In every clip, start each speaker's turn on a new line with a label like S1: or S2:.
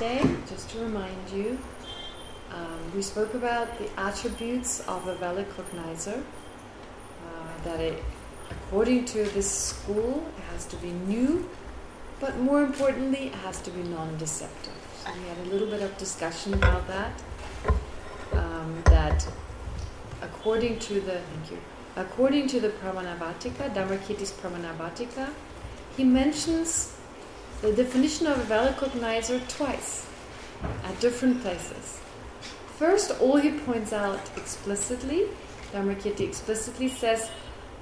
S1: Wednesday, just to remind you, um, we spoke about the attributes of a valid cognizer. Uh, that it, according to this school, it has to be new, but more importantly, it has to be non-deceptive. So we had a little bit of discussion about that. Um, that according to the thank you, according to the Pramanavarttika, Dharmakirti's Pramanavarttika, he mentions the definition of a valid cognizer twice at different places. First, all he points out explicitly, Dharmakirti explicitly says,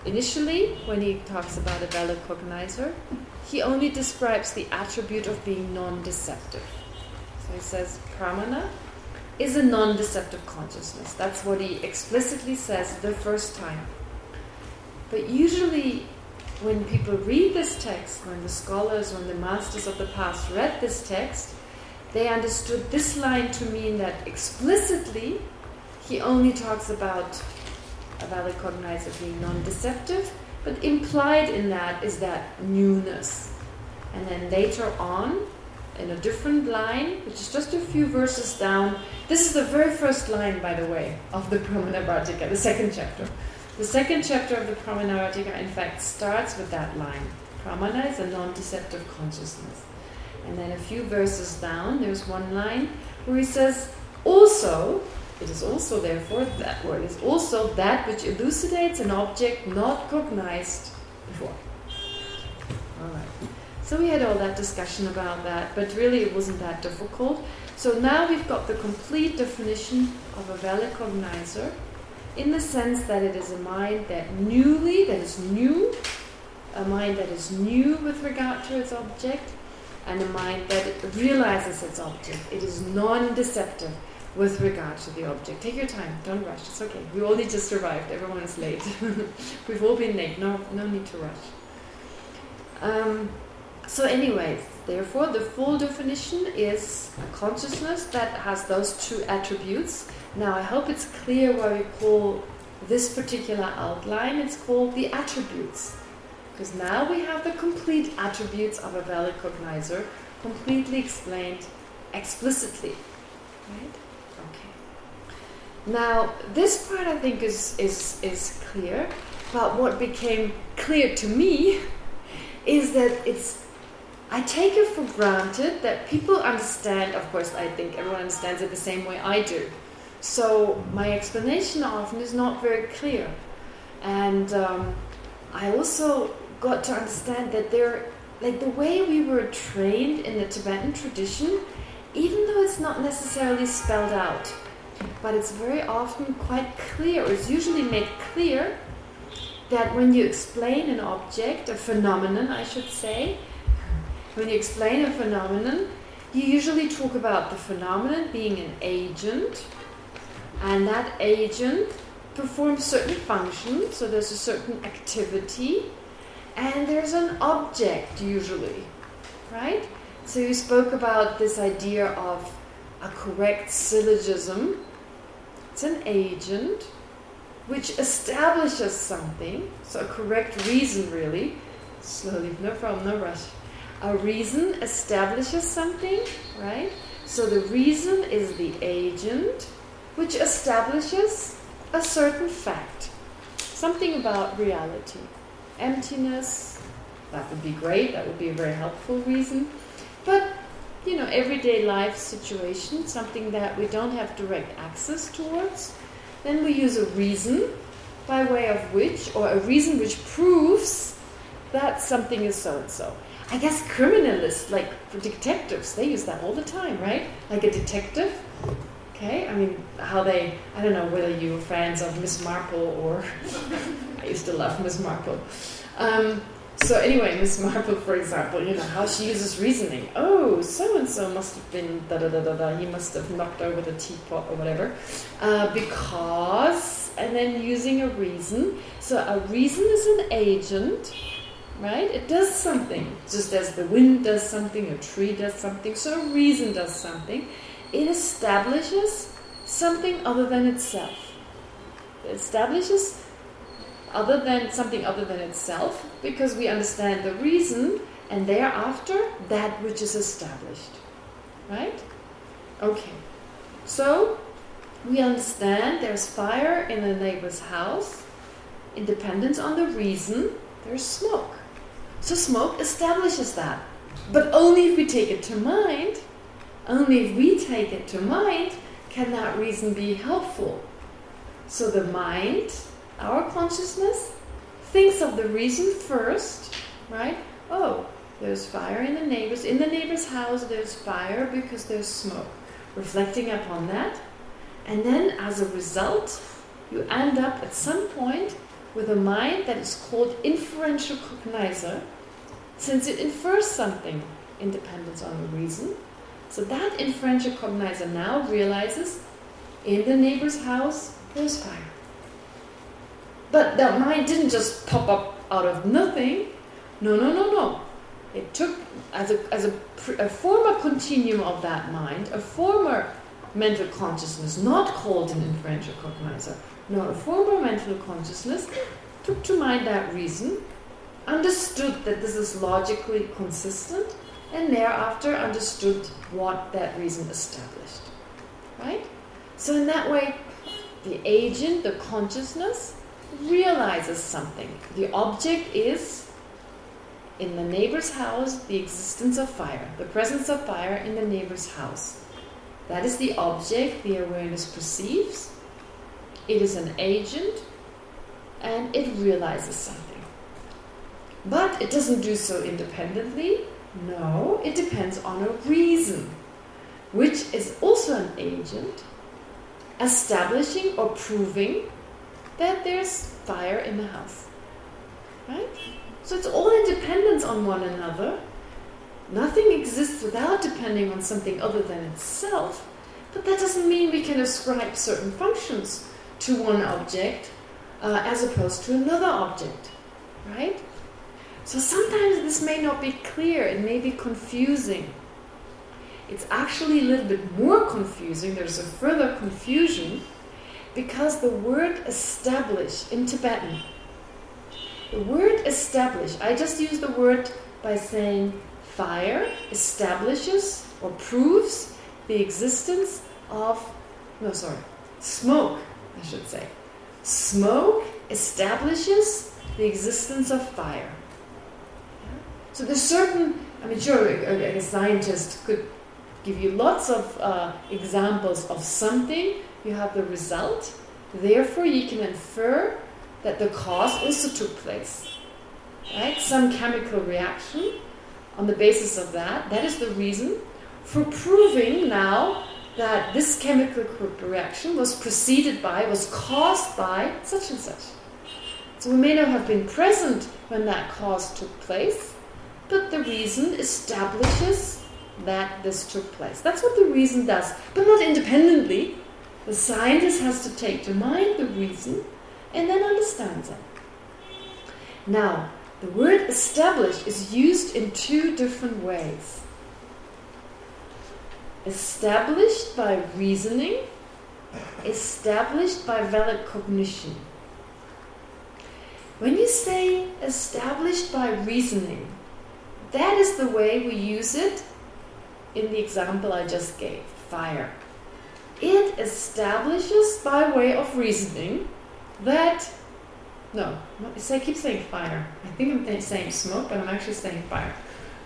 S1: initially, when he talks about a valid cognizer, he only describes the attribute of being non-deceptive. So he says, pramana is a non-deceptive consciousness. That's what he explicitly says the first time. But usually when people read this text, when the scholars, when the masters of the past read this text, they understood this line to mean that explicitly he only talks about a valid cognizer being non-deceptive, but implied in that is that newness. And then later on, in a different line, which is just a few verses down, this is the very first line, by the way, of the Pramanavarttika, the second chapter. The second chapter of the Pramanavarttika, in fact, starts with that line. Pramana is a non-deceptive consciousness. And then a few verses down, there's one line where he says, also, it is also therefore, that word is also that which elucidates an object not cognized before. All right. So we had all that discussion about that, but really it wasn't that difficult. So now we've got the complete definition of a valid cognizer in the sense that it is a mind that newly, that is new, a mind that is new with regard to its object, and a mind that realizes its object. It is non-deceptive with regard to the object. Take your time, don't rush, it's okay. We only just arrived, everyone is late. We've all been late, no, no need to rush. Um, so anyways, therefore the full definition is a consciousness that has those two attributes, now, I hope it's clear why we call this particular outline, it's called the attributes. Because now we have the complete attributes of a valid cognizer completely explained explicitly. Right? Okay. Now, this part I think is, is, is clear, but what became clear to me is that it's I take it for granted that people understand, of course I think everyone understands it the same way I do. So my explanation often is not very clear. And um, I also got to understand that there, like the way we were trained in the Tibetan tradition, even though it's not necessarily spelled out, but it's very often quite clear, or it's usually made clear that when you explain an object, a phenomenon, I should say, when you explain a phenomenon, you usually talk about the phenomenon being an agent, and that agent performs certain functions, so there's a certain activity, and there's an object usually, right? So you spoke about this idea of a correct syllogism. It's an agent which establishes something, so a correct reason really, slowly, no problem, no rush. A reason establishes something, right? So the reason is the agent, which establishes a certain fact, something about reality. Emptiness, that would be great, that would be a very helpful reason. But, you know, everyday life situation, something that we don't have direct access towards, then we use a reason by way of which, or a reason which proves that something is so-and-so. I guess criminalists, like detectives, they use that all the time, right? Like a detective Okay, I mean, how they, I don't know whether you're fans of Miss Marple or, I used to love Miss Marple. Um, so anyway, Miss Marple, for example, you know, how she uses reasoning. Oh, so-and-so must have been da-da-da-da-da, he must have knocked over the teapot or whatever. Uh, because, and then using a reason. So a reason is an agent, right? It does something, just as the wind does something, a tree does something, so a reason does something it establishes something other than itself. It establishes other than something other than itself because we understand the reason and thereafter that which is established. right? Okay. So, we understand there's fire in a neighbor's house. Independence on the reason, there's smoke. So smoke establishes that. But only if we take it to mind, only if we take it to mind, can that reason be helpful. So the mind, our consciousness, thinks of the reason first, right? Oh, there's fire in the neighbor's, in the neighbor's house there's fire because there's smoke. Reflecting upon that. And then as a result, you end up at some point with a mind that is called inferential cognizer, since it infers something independence on the reason. So that inferential cognizer now realizes in the neighbor's house there's fire. But that mind didn't just pop up out of nothing. No, no, no, no. It took, as a, as a, a former continuum of that mind, a former mental consciousness, not called an inferential cognizer, no, a former mental consciousness, took to mind that reason, understood that this is logically consistent, and thereafter understood what that reason established. Right? So in that way, the agent, the consciousness, realizes something. The object is, in the neighbor's house, the existence of fire, the presence of fire in the neighbor's house. That is the object the awareness perceives. It is an agent, and it realizes something. But it doesn't do so independently. No, it depends on a reason, which is also an agent, establishing or proving that there's fire in the house. Right? So it's all in dependence on one another. Nothing exists without depending on something other than itself. But that doesn't mean we can ascribe certain functions to one object uh, as opposed to another object. Right? So sometimes this may not be clear, it may be confusing. It's actually a little bit more confusing, there's a further confusion, because the word establish in Tibetan, the word establish, I just use the word by saying fire establishes or proves the existence of, no sorry, smoke, I should say. Smoke establishes the existence of fire. So there's certain, I mean, sure, a, a scientist could give you lots of uh, examples of something, you have the result, therefore you can infer that the cause also took place. Right? Some chemical reaction on the basis of that, that is the reason for proving now that this chemical reaction was preceded by, was caused by such and such. So we may not have been present when that cause took place, but the reason establishes that this took place. That's what the reason does, but not independently. The scientist has to take to mind the reason and then understands it. Now, the word establish is used in two different ways. Established by reasoning, established by valid cognition. When you say established by reasoning, that is the way we use it in the example I just gave, fire. It establishes by way of reasoning that, no, I keep saying fire. I think I'm saying smoke, but I'm actually saying fire.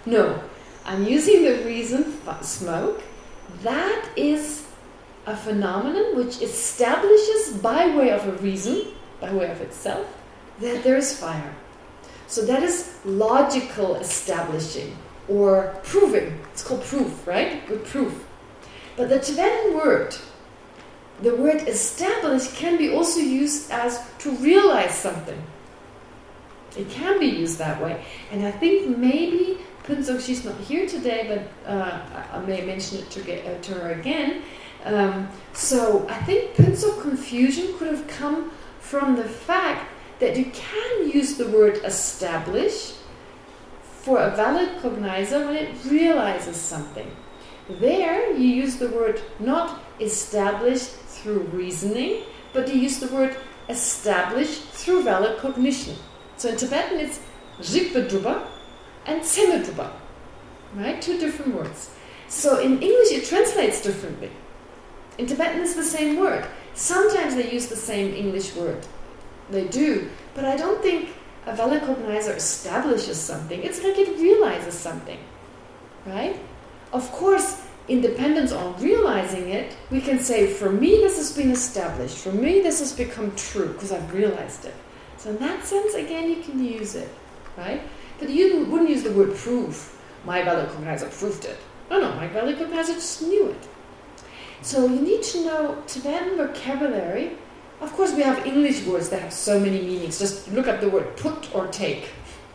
S1: No, I'm using the reason smoke. That is a phenomenon which establishes by way of a reason, by way of itself, that there is fire. So that is logical establishing or proving. It's called proof, right? With proof. But the Tibetan word, the word establish can be also used as to realize something. It can be used that way. And I think maybe Punso, she's not here today, but uh, I may mention it to, get, uh, to her again. Um, so I think Punso confusion could have come from the fact that you can use the word establish for a valid cognizer when it realizes something. There, you use the word not establish through reasoning, but you use the word establish through valid cognition. So in Tibetan, it's rikvedruba and tsemedruba, right? Two different words. So in English it translates differently. In Tibetan it's the same word. Sometimes they use the same English word. They do. But I don't think a valid cognizer establishes something. It's like it realizes something. Right? Of course, independence on realizing it, we can say, for me this has been established. For me this has become true because I've realized it. So in that sense, again, you can use it. Right? But you wouldn't use the word proof. My valid cognizer proved it. No, no, my valid cognizer just knew it. So you need to know Tibetan vocabulary. Of course, we have English words that have so many meanings. Just look at the word put or take.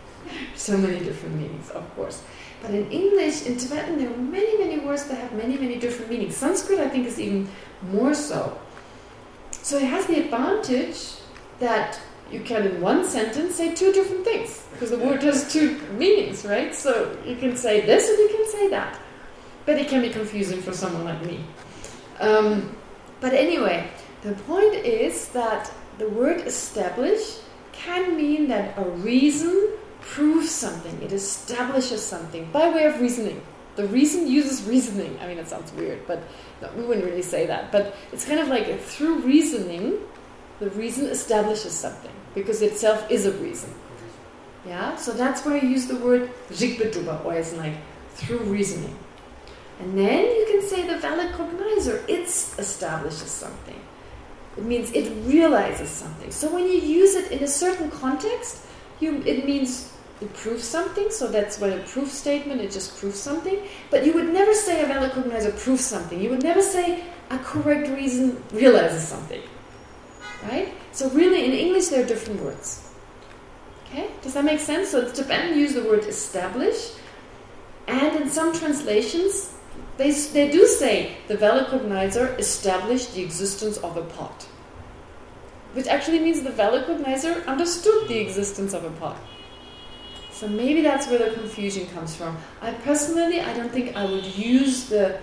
S1: so many different meanings, of course. But in English, in Tibetan, there are many, many words that have many, many different meanings. Sanskrit, I think, is even more so. So it has the advantage that you can, in one sentence, say two different things. Because the word has two meanings, right? So you can say this and you can say that. But it can be confusing for someone like me. Um, but anyway, the point is that the word establish can mean that a reason proves something. It establishes something by way of reasoning. The reason uses reasoning. I mean, it sounds weird, but no, we wouldn't really say that. But it's kind of like through reasoning, the reason establishes something because itself is a reason. Yeah, so that's where I use the word jigbeduba, or as like through reasoning. And then you can say the valid cognizer, it establishes something. It means it realizes something. So when you use it in a certain context, you it means it proves something. So that's what a proof statement, it just proves something. But you would never say a valid cognizer proves something. You would never say a correct reason realizes something. Right? So really in English there are different words. Okay? Does that make sense? So Tibetan use the word establish. And in some translations, they, they do say the valid cognizer established the existence of a pot. Which actually means the valid cognizer understood the existence of a pot. So maybe that's where the confusion comes from. I personally, I don't think I would use the,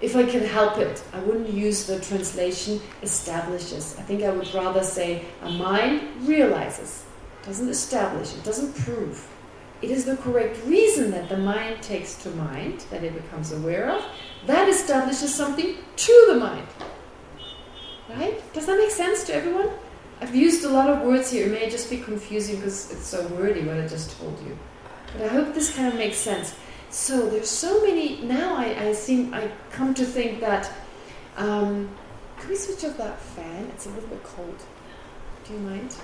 S1: if I can help it, I wouldn't use the translation establishes. I think I would rather say a mind realizes, doesn't establish, it doesn't prove. It is the correct reason that the mind takes to mind, that it becomes aware of, that establishes something to the mind. Right? Does that make sense to everyone? I've used a lot of words here. It may just be confusing because it's so wordy what I just told you. But I hope this kind of makes sense. So there's so many... Now I, I seem... I come to think that... Um, can we switch off that fan? It's a little bit cold. Do you mind?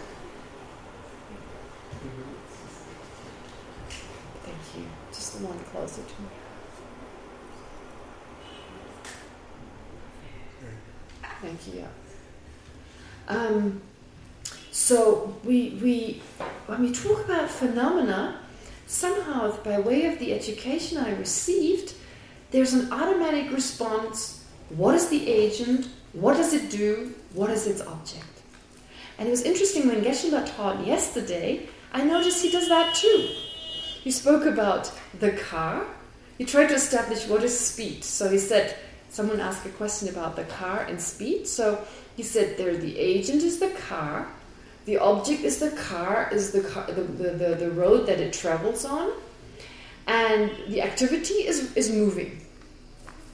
S1: Thank you. Just the one closer to me. Thank you. Um, so we we when we talk about phenomena, somehow by way of the education I received, there's an automatic response. What is the agent? What does it do? What is its object? And it was interesting when Geshe-la taught yesterday, I noticed he does that too. He spoke about the car. He tried to establish what is speed. So he said, someone asked a question about the car and speed. So he said there the agent is the car, the object is the car, is the car, the, the, the, the road that it travels on, and the activity is, is moving.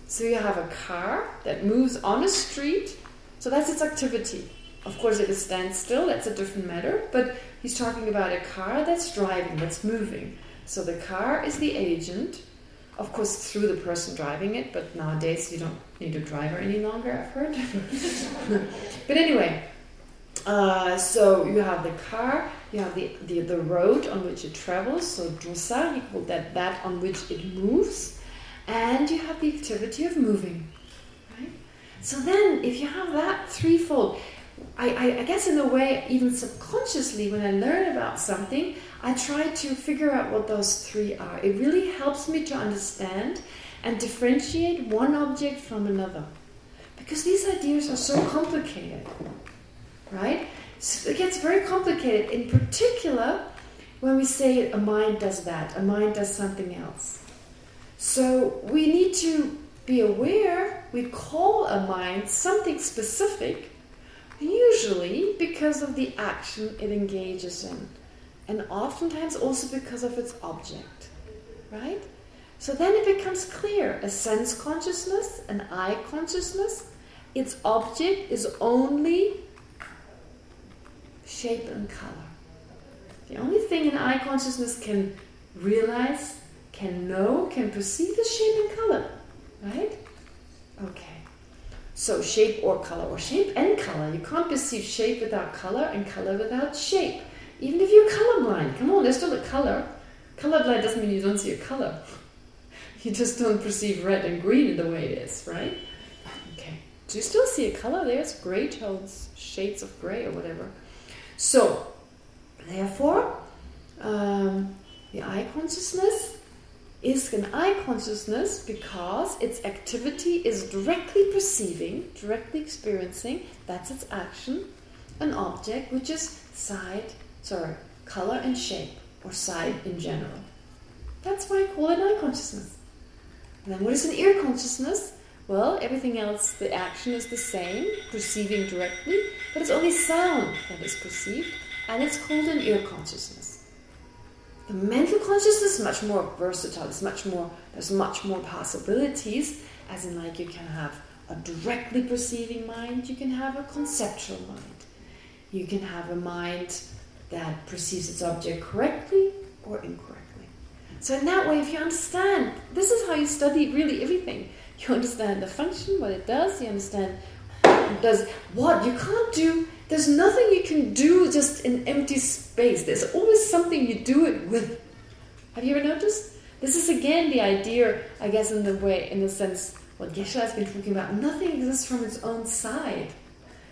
S1: So you have a car that moves on a street, so that's its activity. Of course, if it stands still, that's a different matter, but he's talking about a car that's driving, that's moving. So the car is the agent, of course through the person driving it, but nowadays you don't need a driver any longer, I've heard. but anyway, uh, so you have the car, you have the, the, the road on which it travels, so drusa, he called that that on which it moves, and you have the activity of moving. Right? So then, if you have that threefold, I, I, I guess in a way, even subconsciously, when I learn about something, I try to figure out what those three are. It really helps me to understand and differentiate one object from another. Because these ideas are so complicated, right? So it gets very complicated, in particular, when we say a mind does that, a mind does something else. So we need to be aware, we call a mind something specific, usually because of the action it engages in. And oftentimes also because of its object, right? So then it becomes clear, a sense consciousness, an eye consciousness, its object is only shape and color. The only thing an eye consciousness can realize, can know, can perceive is shape and color. Right? Okay. So shape or color, or shape and color. You can't perceive shape without color and color without shape. Even if you're colorblind. Come on, there's still a color. Colorblind doesn't mean you don't see a color. You just don't perceive red and green in the way it is, right? Okay. Do you still see a color? There's gray tones, shades of gray or whatever. So, therefore, um, the eye consciousness is an eye consciousness because its activity is directly perceiving, directly experiencing, that's its action, an object which is side, sorry, color and shape, or sight in general. That's why I call it eye consciousness. And then what is an ear consciousness? Well, everything else, the action is the same, perceiving directly, but it's only sound that is perceived, and it's called an ear consciousness. The mental consciousness is much more versatile, it's much more, there's much more possibilities, as in like you can have a directly perceiving mind, you can have a conceptual mind. You can have a mind that perceives its object correctly or incorrectly. So in that way, if you understand, this is how you study really everything. You understand the function, what it does, you understand does what. You can't do, there's nothing you can do just in empty space. There's always something you do it with. Have you ever noticed? This is again the idea, I guess, in the way, in the sense, what Geshe has been talking about. Nothing exists from its own side.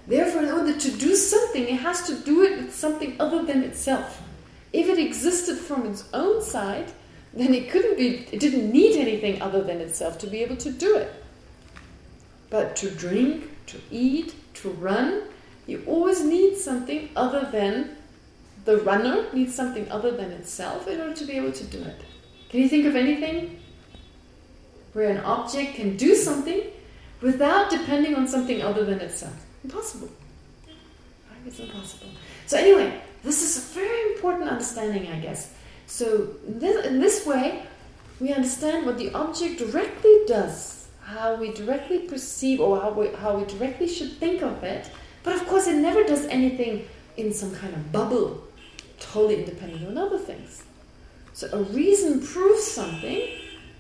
S1: Therefore, in order to do something, it has to do it with something other than itself. If it existed from its own side, then it couldn't be, it didn't need anything other than itself to be able to do it. But to drink, to eat, to run, you always need something other than, the runner needs something other than itself in order to be able to do it. Can you think of anything where an object can do something without depending on something other than itself? Impossible. Right? It's impossible. So anyway, this is a very important understanding, I guess. So this, in this way, we understand what the object directly does, how we directly perceive or how we, how we directly should think of it. But of course, it never does anything in some kind of bubble, totally independent on other things. So a reason proves something,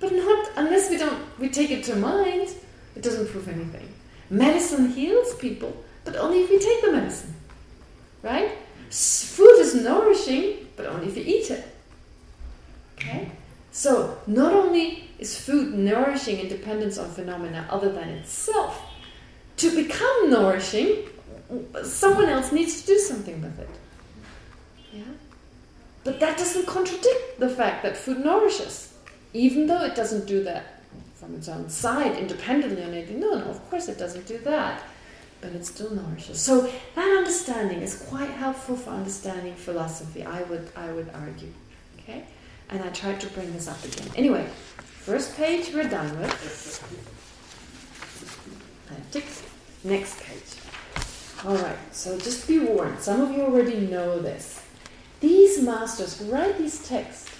S1: but not unless we don't we take it to mind, it doesn't prove anything. Medicine heals people, but only if we take the medicine. Right? Food is nourishing, but only if you eat it. Okay? So, not only is food nourishing in dependence on phenomena other than itself, to become nourishing, someone else needs to do something with it. Yeah? But that doesn't contradict the fact that food nourishes, even though it doesn't do that from its own side, independently on anything. No, no, of course it doesn't do that. But it still nourishes. So that understanding is quite helpful for understanding philosophy, I would I would argue. Okay? And I tried to bring this up again. Anyway, first page we're done with. Next page. Alright, so just be warned. Some of you already know this. These masters who write these texts,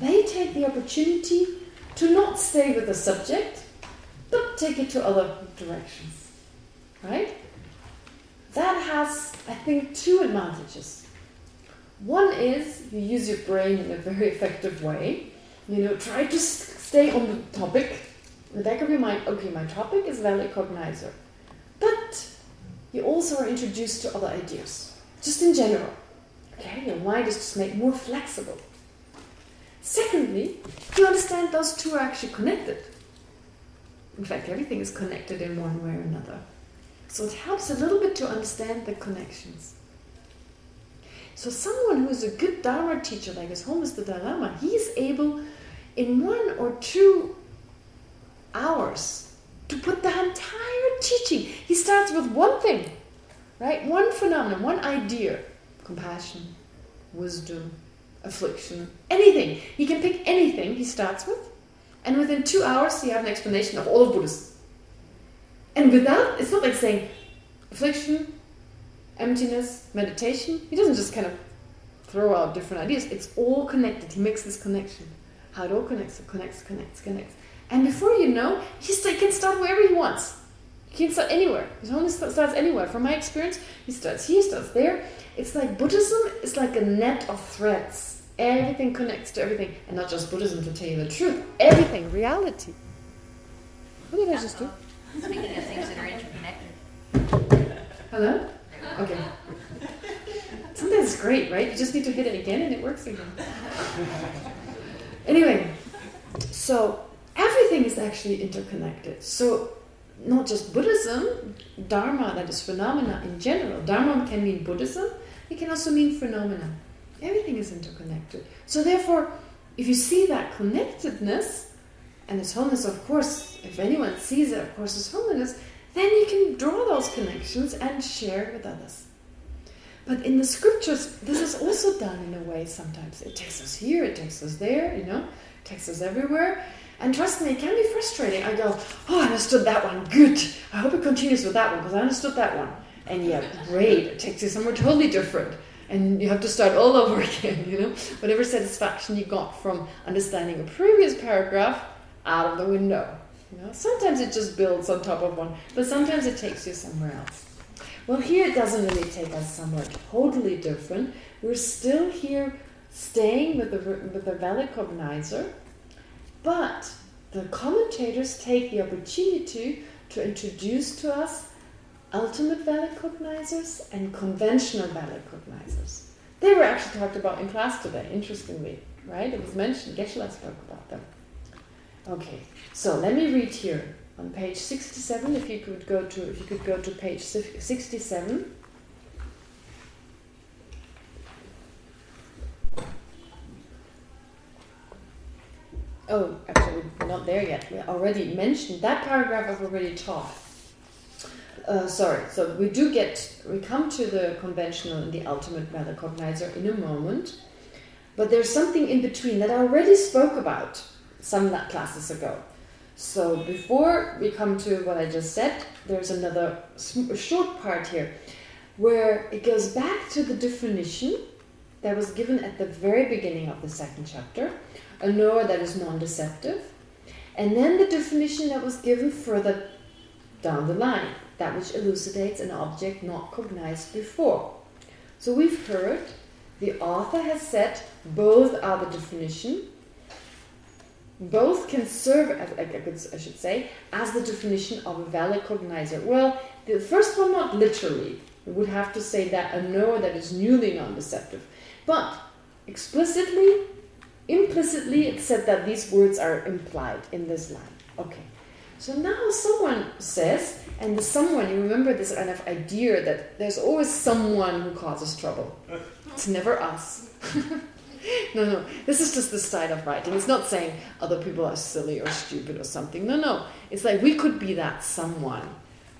S1: they take the opportunity to not stay with the subject, but take it to other directions. Right? That has, I think, two advantages. One is you use your brain in a very effective way. You know, try to stay on the topic. In the back of your mind, okay, my topic is valid cognizer. But you also are introduced to other ideas, just in general. Okay, your mind is just made more flexible. Secondly, you understand those two are actually connected. In fact, everything is connected in one way or another. So it helps a little bit to understand the connections. So someone who is a good Dharma teacher, like His Holiness the Dalai Lama, he is able in one or two hours to put the entire teaching. He starts with one thing, right? One phenomenon, one idea. Compassion, wisdom, affliction, anything. He can pick anything he starts with. And within two hours, you have an explanation of all of Buddhism. And without, it's not like saying affliction, emptiness, meditation. He doesn't just kind of throw out different ideas. It's all connected. He makes this connection. how it all connects, connects, connects, connects. And before you know, he, can start wherever he wants. He can start anywhere. His only starts anywhere. From my experience, he starts here, starts there. It's like Buddhism is like a net of threads. Everything connects to everything. And not just Buddhism, to tell you the truth. Everything, reality. What did I just do?
S2: Speaking of things that are interconnected.
S1: Hello? Okay. Sometimes it's great, right? You just need to hit it again and it works again. anyway, so everything is actually interconnected. So not just Buddhism, Dharma, that is phenomena in general. Dharma can mean Buddhism, it can also mean phenomena. Everything is interconnected. So therefore, if you see that connectedness, and its wholeness, of course, if anyone sees it, of course, its wholeness, then you can draw those connections and share with others. But in the scriptures, this is also done in a way sometimes. It takes us here, it takes us there, you know, it takes us everywhere. And trust me, it can be frustrating. I go, oh, I understood that one. Good. I hope it continues with that one because I understood that one. And yeah, great. It takes you somewhere totally different. And you have to start all over again, you know. Whatever satisfaction you got from understanding a previous paragraph, out of the window. You know, sometimes it just builds on top of one, but sometimes it takes you somewhere else. Well, here it doesn't really take us somewhere totally different. We're still here staying with the, with the valid cognizer, but the commentators take the opportunity to introduce to us ultimate valid cognizers and conventional valid cognizers. They were actually talked about in class today, interestingly, right? It was mentioned, Geshe-la spoke about them. Okay, so let me read here on page 67, if you could go to if you could go to page 67. Oh, actually, we're not there yet. We already mentioned that paragraph I've already taught. Uh, sorry, so we do get, we come to the conventional and the ultimate valid cognizer in a moment, but there's something in between that I already spoke about some classes ago. So before we come to what I just said, there's another short part here where it goes back to the definition that was given at the very beginning of the second chapter, a knower that is non-deceptive, and then the definition that was given further down the line, that which elucidates an object not cognized before. So we've heard the author has said both are the definition. Both can serve, as I, should say, as the definition of a valid cognizer. Well, the first one not literally. We would have to say that a knower that is newly non-deceptive. But explicitly, implicitly, it said that these words are implied in this line. Okay. So now someone says, and the someone, you remember this kind of idea that there's always someone who causes trouble. It's never us. no, no. This is just the style of writing. It's not saying other people are silly or stupid or something. No, no. It's like we could be that someone.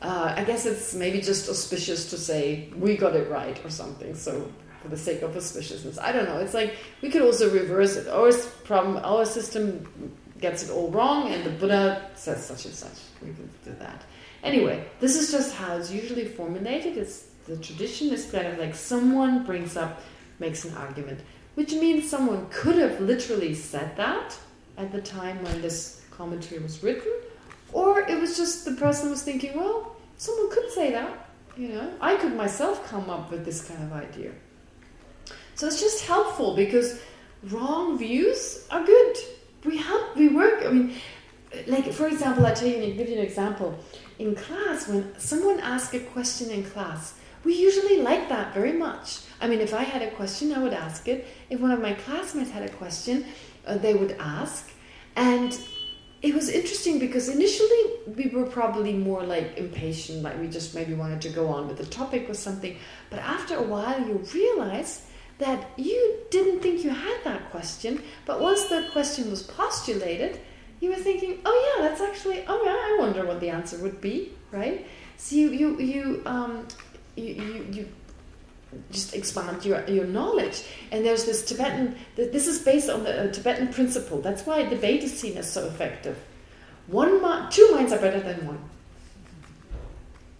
S1: Uh, I guess it's maybe just auspicious to say we got it right or something. So for the sake of auspiciousness, I don't know. It's like we could also reverse it. Our problem, our system gets it all wrong, and the Buddha says such and such. We could do that. Anyway, this is just how it's usually formulated. It's the tradition is kind of like someone brings up, makes an argument, which means someone could have literally said that at the time when this commentary was written, or it was just the person was thinking, well, someone could say that. You know, I could myself come up with this kind of idea. So it's just helpful because wrong views are good we help, we work, I mean, like, for example, I'll tell you, give you an example. In class, when someone asks a question in class, we usually like that very much. I mean, if I had a question, I would ask it. If one of my classmates had a question, uh, they would ask. And it was interesting because initially we were probably more like impatient, like we just maybe wanted to go on with the topic or something. But after a while, you realize that you didn't think you had that question, but once the question was postulated, you were thinking, oh yeah, that's actually, oh yeah, I wonder what the answer would be, right? So you you you um you you, you just expand your your knowledge. And there's this Tibetan. This is based on the uh, Tibetan principle. That's why debate is seen as so effective. One two minds are better than one.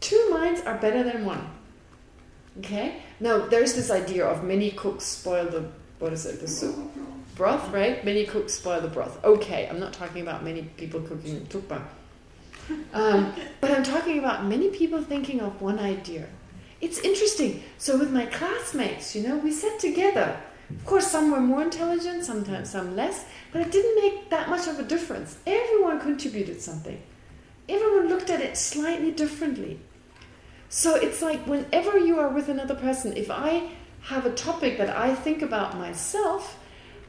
S1: Two minds are better than one. Okay? Now, there's this idea of many cooks spoil the, what is it, the soup? broth, right? Many cooks spoil the broth. Okay, I'm not talking about many people cooking tukpa. Um, but I'm talking about many people thinking of one idea. It's interesting. So with my classmates, you know, we sat together. Of course, some were more intelligent, sometimes some less, but it didn't make that much of a difference. Everyone contributed something. Everyone looked at it slightly differently. So it's like whenever you are with another person, if I have a topic that I think about myself,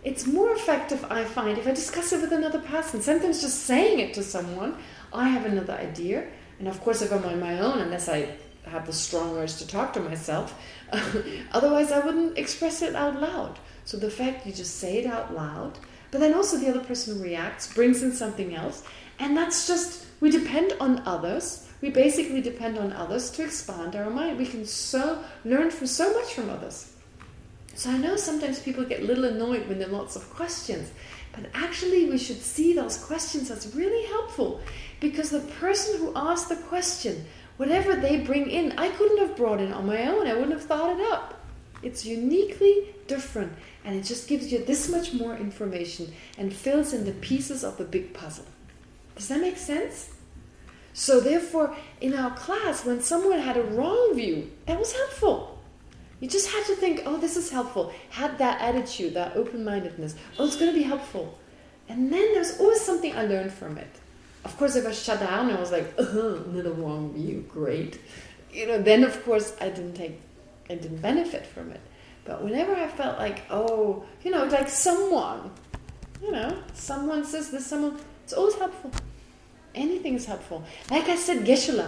S1: it's more effective, I find, if I discuss it with another person. Sometimes just saying it to someone, I have another idea. And of course, if I'm on my own, unless I have the strong urge to talk to myself, otherwise I wouldn't express it out loud. So the fact you just say it out loud, but then also the other person reacts, brings in something else, and that's just, we depend on others. We basically depend on others to expand our mind. We can so learn from so much from others. So I know sometimes people get a little annoyed when there are lots of questions, but actually we should see those questions as really helpful because the person who asked the question, whatever they bring in, I couldn't have brought in on my own. I wouldn't have thought it up. It's uniquely different and it just gives you this much more information and fills in the pieces of the big puzzle. Does that make sense? So therefore, in our class, when someone had a wrong view, that was helpful. You just had to think, oh, this is helpful. Had that attitude, that open-mindedness. Oh, it's going to be helpful. And then there's always something I learned from it. Of course, if I shut down, I was like, oh, another wrong view, great. You know, then of course I didn't take, I didn't benefit from it. But whenever I felt like, oh, you know, like someone, you know, someone says this, someone, it's always helpful. Anything is helpful. Like I said, Geshe-la.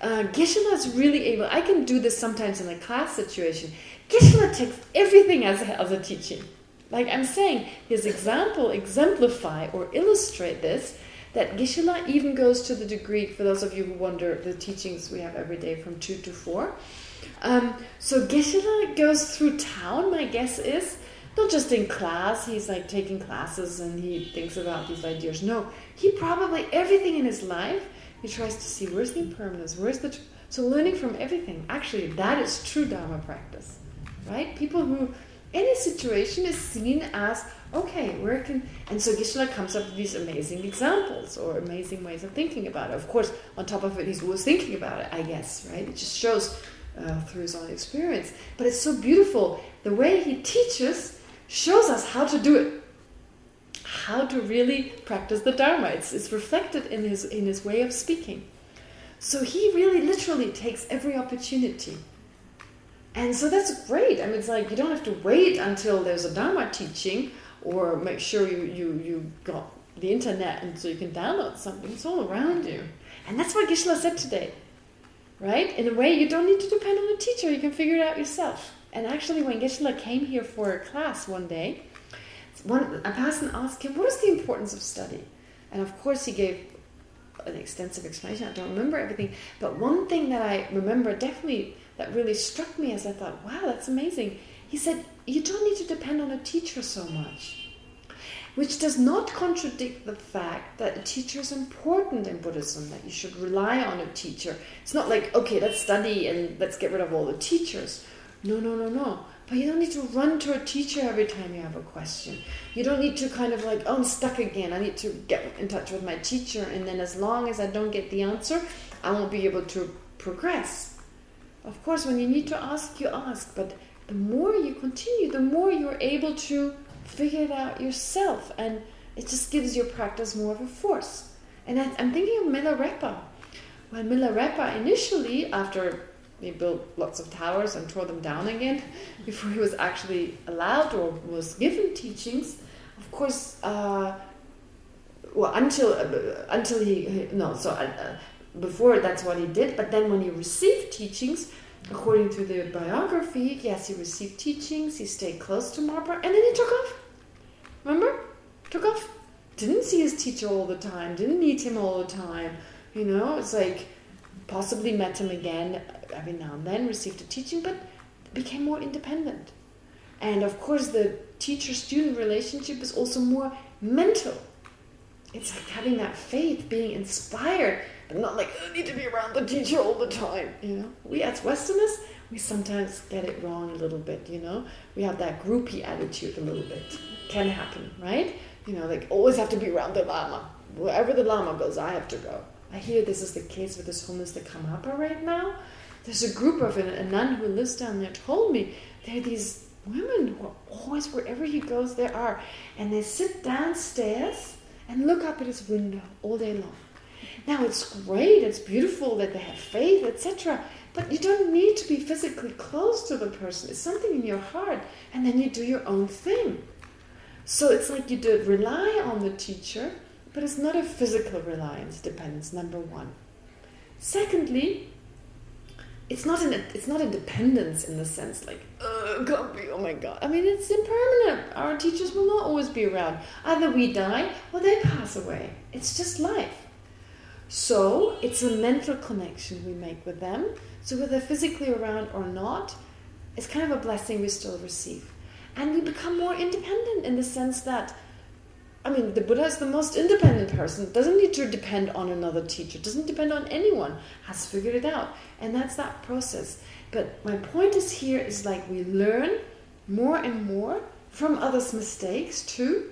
S1: Uh, Geshe-la is really able, I can do this sometimes in a class situation. Geshe-la takes everything as a, as a teaching. Like I'm saying, his example exemplify or illustrate this, that Geshe-la even goes to the degree, for those of you who wonder, the teachings we have every day from 2 to 4. Um, so Geshe-la goes through town, my guess is, not just in class, he's like taking classes and he thinks about these ideas. No, he probably, everything in his life, he tries to see where's the impermanence, where's the... So learning from everything, actually, that is true Dharma practice, right? People who, any situation is seen as, okay, where can... And so Geshe-la comes up with these amazing examples or amazing ways of thinking about it. Of course, on top of it, he's always thinking about it, I guess, right? It just shows uh, through his own experience. But it's so beautiful. The way he teaches shows us how to do it how to really practice the Dharma. It's, it's reflected in his, in his way of speaking. So he really literally takes every opportunity. And so that's great. I mean, it's like you don't have to wait until there's a Dharma teaching or make sure you, you, you got the internet and so you can download something. It's all around you. And that's what Geshe-la said today. Right? In a way, you don't need to depend on a teacher. You can figure it out yourself. And actually, when Geshe-la came here for a class one day, one a person asked him, what is the importance of study? And of course he gave an extensive explanation. I don't remember everything. But one thing that I remember definitely that really struck me as I thought, wow, that's amazing. He said, you don't need to depend on a teacher so much. Which does not contradict the fact that a teacher is important in Buddhism, that you should rely on a teacher. It's not like, okay, let's study and let's get rid of all the teachers. No, no, no, no. But you don't need to run to a teacher every time you have a question. You don't need to kind of like, oh, I'm stuck again. I need to get in touch with my teacher. And then as long as I don't get the answer, I won't be able to progress. Of course, when you need to ask, you ask. But the more you continue, the more you're able to figure it out yourself. And it just gives your practice more of a force. And I'm thinking of Milarepa. When Milarepa initially, after he built lots of towers and tore them down again before he was actually allowed or was given teachings. Of course, uh, well, until uh, until he no, so uh, uh, before that's what he did. But then when he received teachings, according to the biography, yes, he received teachings. He stayed close to Marpa, and then he took off. Remember, took off. Didn't see his teacher all the time. Didn't meet him all the time. You know, it's like possibly met him again every now and then, received a teaching, but became more independent. And of course, the teacher-student relationship is also more mental. It's like having that faith, being inspired, but not like, oh, I need to be around the teacher all the time, you know. We as Westerners, we sometimes get it wrong a little bit, you know. We have that groupie attitude a little bit. can happen, right? You know, like always have to be around the Lama. Wherever the Lama goes, I have to go. I hear this is the case with His Holiness the Karmapa right now. There's a group of, a, a nun who lives down there told me, there are these women who are always, wherever he goes, there are. And they sit downstairs and look up at his window all day long. Now, it's great, it's beautiful that they have faith, etc. But you don't need to be physically close to the person. It's something in your heart. And then you do your own thing. So it's like you do rely on the teacher, but it's not a physical reliance, dependence, number one. Secondly, it's not an it's not a dependence in the sense like can't be oh my god. I mean it's impermanent. Our teachers will not always be around. Either we die or they pass away. It's just life. So it's a mental connection we make with them. So whether physically around or not it's kind of a blessing we still receive. And we become more independent in the sense that I mean, the Buddha is the most independent person, doesn't need to depend on another teacher, doesn't depend on anyone, has figured it out. And that's that process. But my point is here is like we learn more and more from others' mistakes too,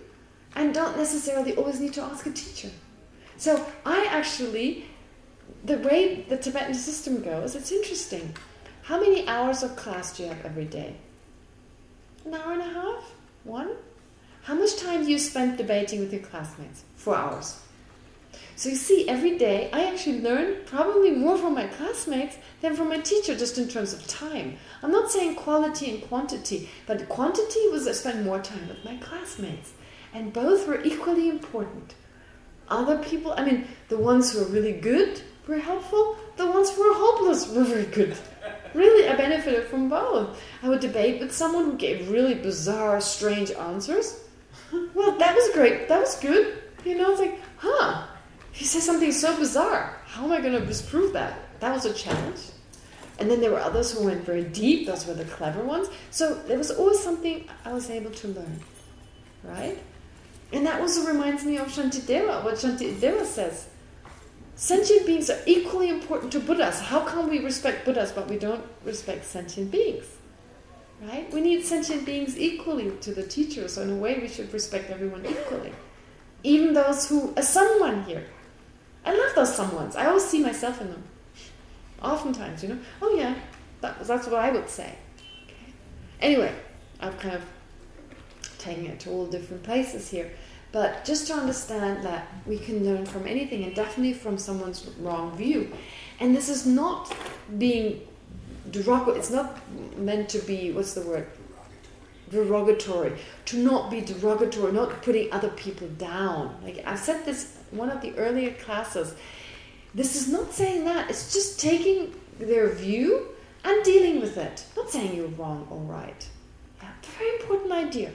S1: and don't necessarily always need to ask a teacher. So I actually, the way the Tibetan system goes, it's interesting. How many hours of class do you have every day? An hour and a half? One? How much time do you spend debating with your classmates? Four hours. So you see, every day I actually learn probably more from my classmates than from my teacher, just in terms of time. I'm not saying quality and quantity, but quantity was I spend more time with my classmates. And both were equally important. Other people, I mean, the ones who are really good were helpful. The ones who were hopeless were very good. Really, I benefited from both. I would debate with someone who gave really bizarre, strange answers well, that was great. That was good. You know, it's like, huh, he says something so bizarre. How am I going to disprove that? That was a challenge. And then there were others who went very deep. Those were the clever ones. So there was always something I was able to learn. Right? And that also reminds me of Shantideva, what Shantideva says. Sentient beings are equally important to Buddhas. How come we respect Buddhas but we don't respect sentient beings? Right? We need sentient beings equally to the teachers. So in a way, we should respect everyone equally. Even those who... A someone here. I love those someones. I always see myself in them. Oftentimes, you know. Oh, yeah. That, that's what I would say. Okay. Anyway, I've kind of taken it to all different places here. But just to understand that we can learn from anything and definitely from someone's wrong view. And this is not being derogatory. It's not meant to be, what's the word? Derogatory. To not be derogatory, not putting other people down. Like I said this one of the earlier classes. This is not saying that. It's just taking their view and dealing with it. Not saying you're wrong or right. Yeah, very important idea.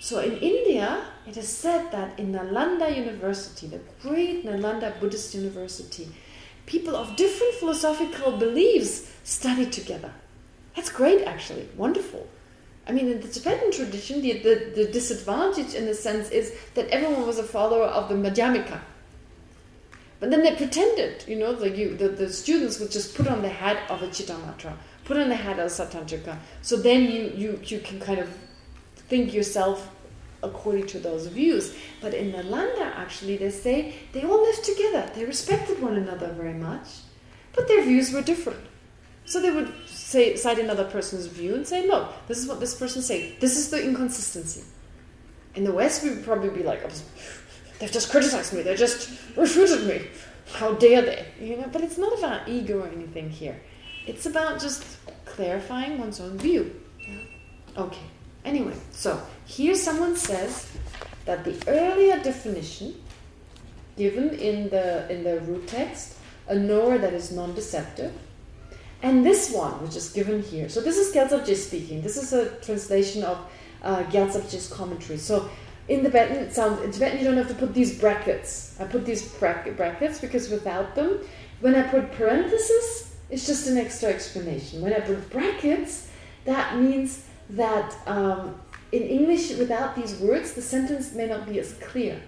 S1: So in India, it is said that in Nalanda University, the great Nalanda Buddhist University, people of different philosophical beliefs study together. That's great, actually. Wonderful. I mean, in the Tibetan tradition, the, the, the disadvantage in a sense is that everyone was a follower of the Madhyamika. But then they pretended, you know, like you, the, the students would just put on the hat of a Chittamatra, put on the hat of a Sautrantika. So then you, you, you can kind of think yourself according to those views. But in Nalanda, actually, they say they all lived together. They respected one another very much, but their views were different. So they would say, cite another person's view and say, look, this is what this person said. This is the inconsistency. In the West, we would probably be like, they've just criticized me. They just refuted me. How dare they? You know, But it's not about ego or anything here. It's about just clarifying one's own view. Yeah? Okay. Anyway, so here someone says that the earlier definition given in the in the root text, a knower that is non-deceptive, and this one, which is given here. So this is Gyaltsab speaking. This is a translation of uh, Gyaltsab commentary. So in Tibetan, it sounds in Tibetan you don't have to put these brackets. I put these brackets because without them, when I put parentheses, it's just an extra explanation. When I put brackets, that means that um, in English, without these words, the sentence may not be as clear.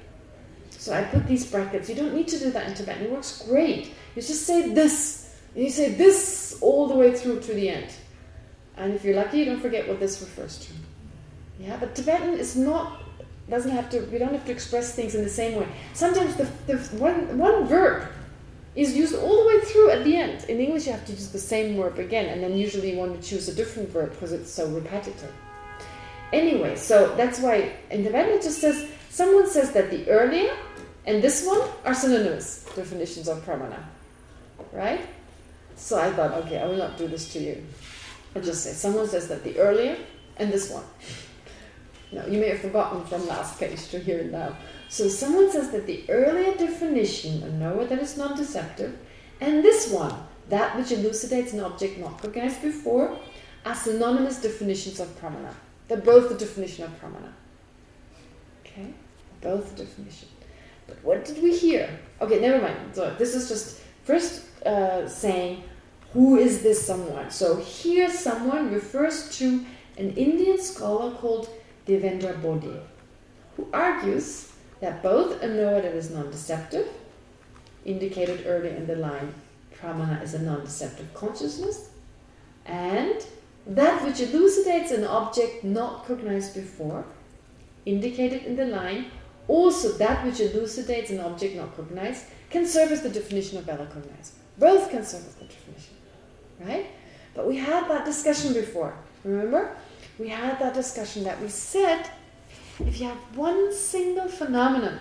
S1: So I put these brackets. You don't need to do that in Tibetan. It works great. You just say this and you say this all the way through to the end. And if you're lucky, you don't forget what this refers to. Yeah, but Tibetan is not doesn't have to. We don't have to express things in the same way. Sometimes the, the one one verb is used all the way through at the end. In English, you have to use the same verb again, and then usually you want to choose a different verb because it's so repetitive. Anyway, so that's why in it just says someone says that the earlier and this one are synonymous definitions of pramana, right? So I thought, okay, I will not do this to you. I'll just say someone says that the earlier and this one. No, you may have forgotten from last page to here it now. So someone says that the earlier definition, a knower that is non-deceptive, and this one, that which elucidates an object not recognized before, are synonymous definitions of pramana. They're both the definition of pramana. Okay? Both the definition. But what did we hear? Okay, never mind. So this is just first uh, saying, who is this someone? So here someone refers to an Indian scholar called Devendrabuddhi, who argues that both a knower that is non-deceptive, indicated earlier in the line, pramana is a non-deceptive consciousness, and that which elucidates an object not cognized before, indicated in the line, also that which elucidates an object not cognized, can serve as the definition of valid cognizer. Both can serve as the definition, right? But we had that discussion before, remember? We had that discussion that we said if you have one single phenomenon,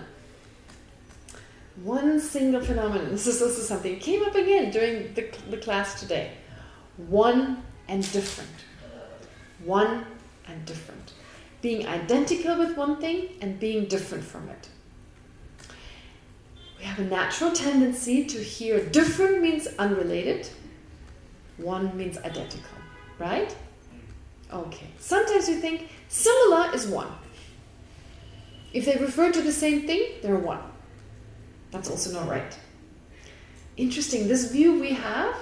S1: one single phenomenon, this is something came up again during the, the class today. One and different. One and different. Being identical with one thing and being different from it. We have a natural tendency to hear different means unrelated, one means identical, right? Okay. Sometimes you think similar is one. If they refer to the same thing, they're one. That's also not right. Interesting. This view we have,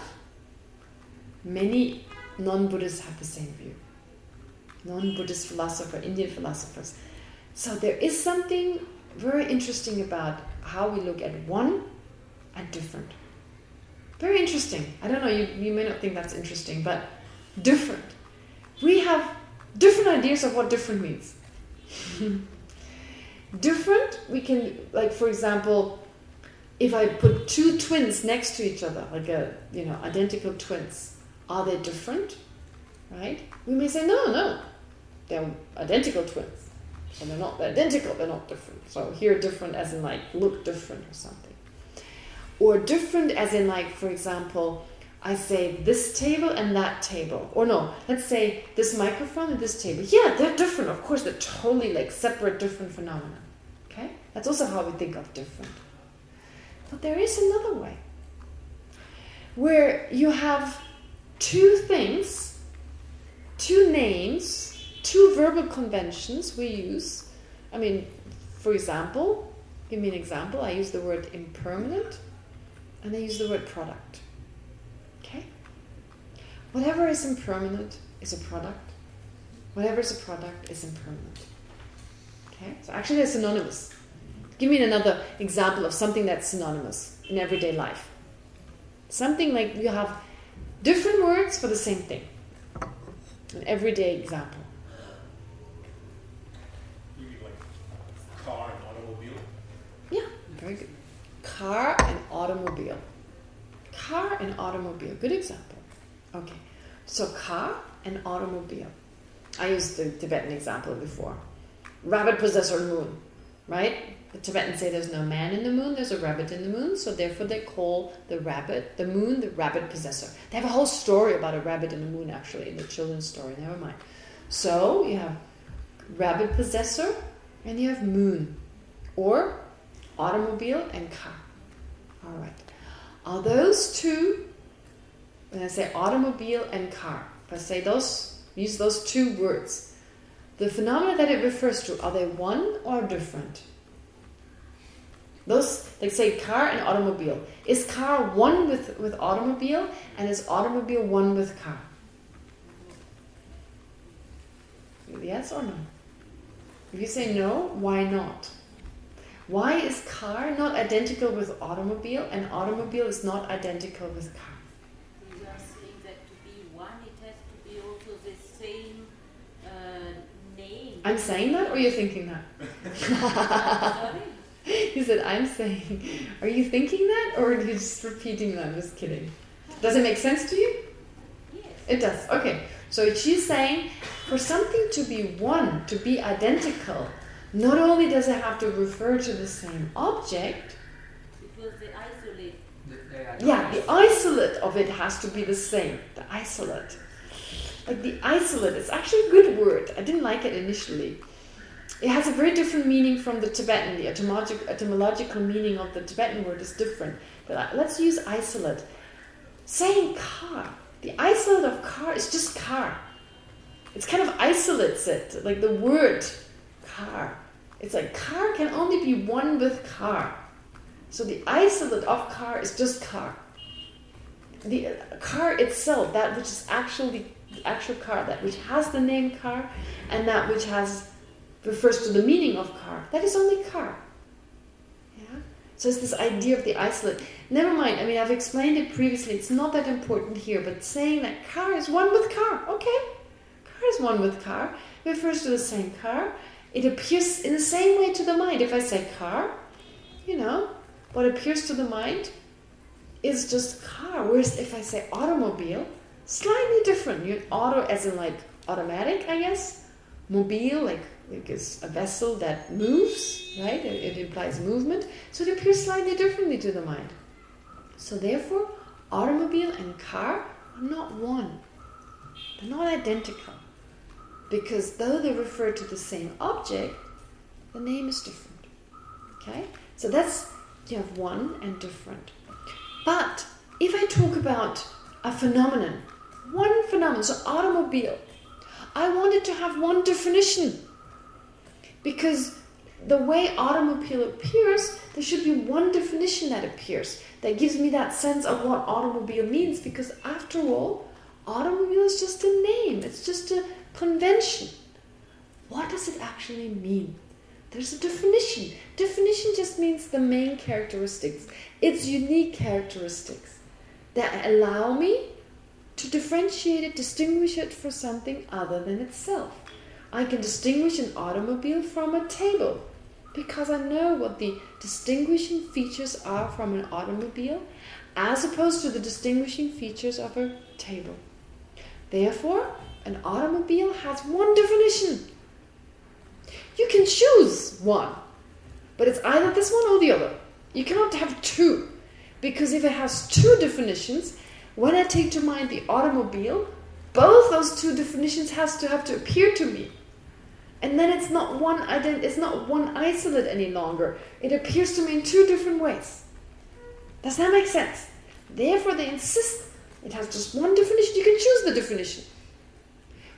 S1: many non-Buddhists have the same view. Non-Buddhist philosopher, Indian philosophers. So there is something very interesting about how we look at one and different. Very interesting. I don't know, you, you may not think that's interesting, but different. We have different ideas of what different means. different, we can, like for example, if I put two twins next to each other, like a, you know, identical twins, are they different? Right? We may say, no, no, they're identical twins. So they're not identical, they're not different. So here different as in like look different or something. Or different as in like, for example, I say this table and that table. Or no, let's say this microphone and this table. Yeah, they're different. Of course, they're totally like separate, different phenomena. Okay? That's also how we think of different. But there is another way. Where you have two things, two names, two verbal conventions we use. I mean, for example, give me an example. I use the word impermanent and I use the word product. Okay? Whatever is impermanent is a product. Whatever is a product is impermanent. Okay? So actually they're synonymous. Give me another example of something that's synonymous in everyday life. Something like you have different words for the same thing. An everyday example.
S3: like car and automobile?
S1: Yeah, very good. Car and automobile. Car and automobile. Good example. Okay, so car and automobile. I used the Tibetan example before. Rabbit possessor moon, right? The Tibetans say there's no man in the moon, there's a rabbit in the moon, so therefore they call the rabbit, the moon, the rabbit possessor. They have a whole story about a rabbit in the moon, actually, in the children's story, never mind. So you have rabbit possessor and you have moon, or automobile and car. All right. Are those two when I say automobile and car, if I say those, use those two words, the phenomena that it refers to, are they one or different? Those, like say car and automobile. Is car one with, with automobile and is automobile one with car? Yes or no? If you say no, why not? Why is car not identical with automobile and automobile is not identical with car? I'm saying that or you're thinking that?
S2: Sorry?
S1: you said, I'm saying. Are you thinking that or are you just repeating that? I'm just kidding. Does it make sense to you?
S2: Yes.
S1: It does. Okay. So she's saying for something to be one, to be identical, not only does it have to refer to the same object,
S2: Because they isolate.
S4: They
S1: yeah, the isolate of it has to be the same. The isolate. Like the isolate, it's actually a good word. I didn't like it initially. It has a very different meaning from the Tibetan. The etymologic, etymological meaning of the Tibetan word is different. But uh, let's use isolate. Saying car. The isolate of car is just car. It's kind of isolates it, like the word car. It's like car can only be one with car. So the isolate of car is just car. The uh, car itself, that which is actually the actual car, that which has the name car, and that which has refers to the meaning of car, that is only car. Yeah. So it's this idea of the isolate. Never mind. I mean, I've explained it previously. It's not that important here, but saying that car is one with car, okay? Car is one with car. It refers to the same car. It appears in the same way to the mind. If I say car, you know, what appears to the mind is just car. Whereas if I say automobile, slightly different. You auto as in like automatic, I guess. Mobile, like, like is a vessel that moves, right? It, it implies movement. So it appears slightly differently to the mind. So therefore, automobile and car are not one. They're not identical. Because though they refer to the same object, the name is different. Okay? So that's, you have one and different. But if I talk about a phenomenon, one phenomenon, so automobile, I wanted to have one definition. Because the way automobile appears, there should be one definition that appears that gives me that sense of what automobile means. Because after all, automobile is just a name, it's just a convention. What does it actually mean? There's a definition. Definition just means the main characteristics. It's unique characteristics that allow me to differentiate it, distinguish it for something other than itself. I can distinguish an automobile from a table because I know what the distinguishing features are from an automobile as opposed to the distinguishing features of a table. Therefore, an automobile has one definition. You can choose one, but it's either this one or the other. You cannot have two, because if it has two definitions, when I take to mind the automobile, both those two definitions has to have to appear to me. And then it's not one ident it's not one isolate any longer. It appears to me in two different ways. Does that make sense? Therefore they insist it has just one definition. You can choose the definition.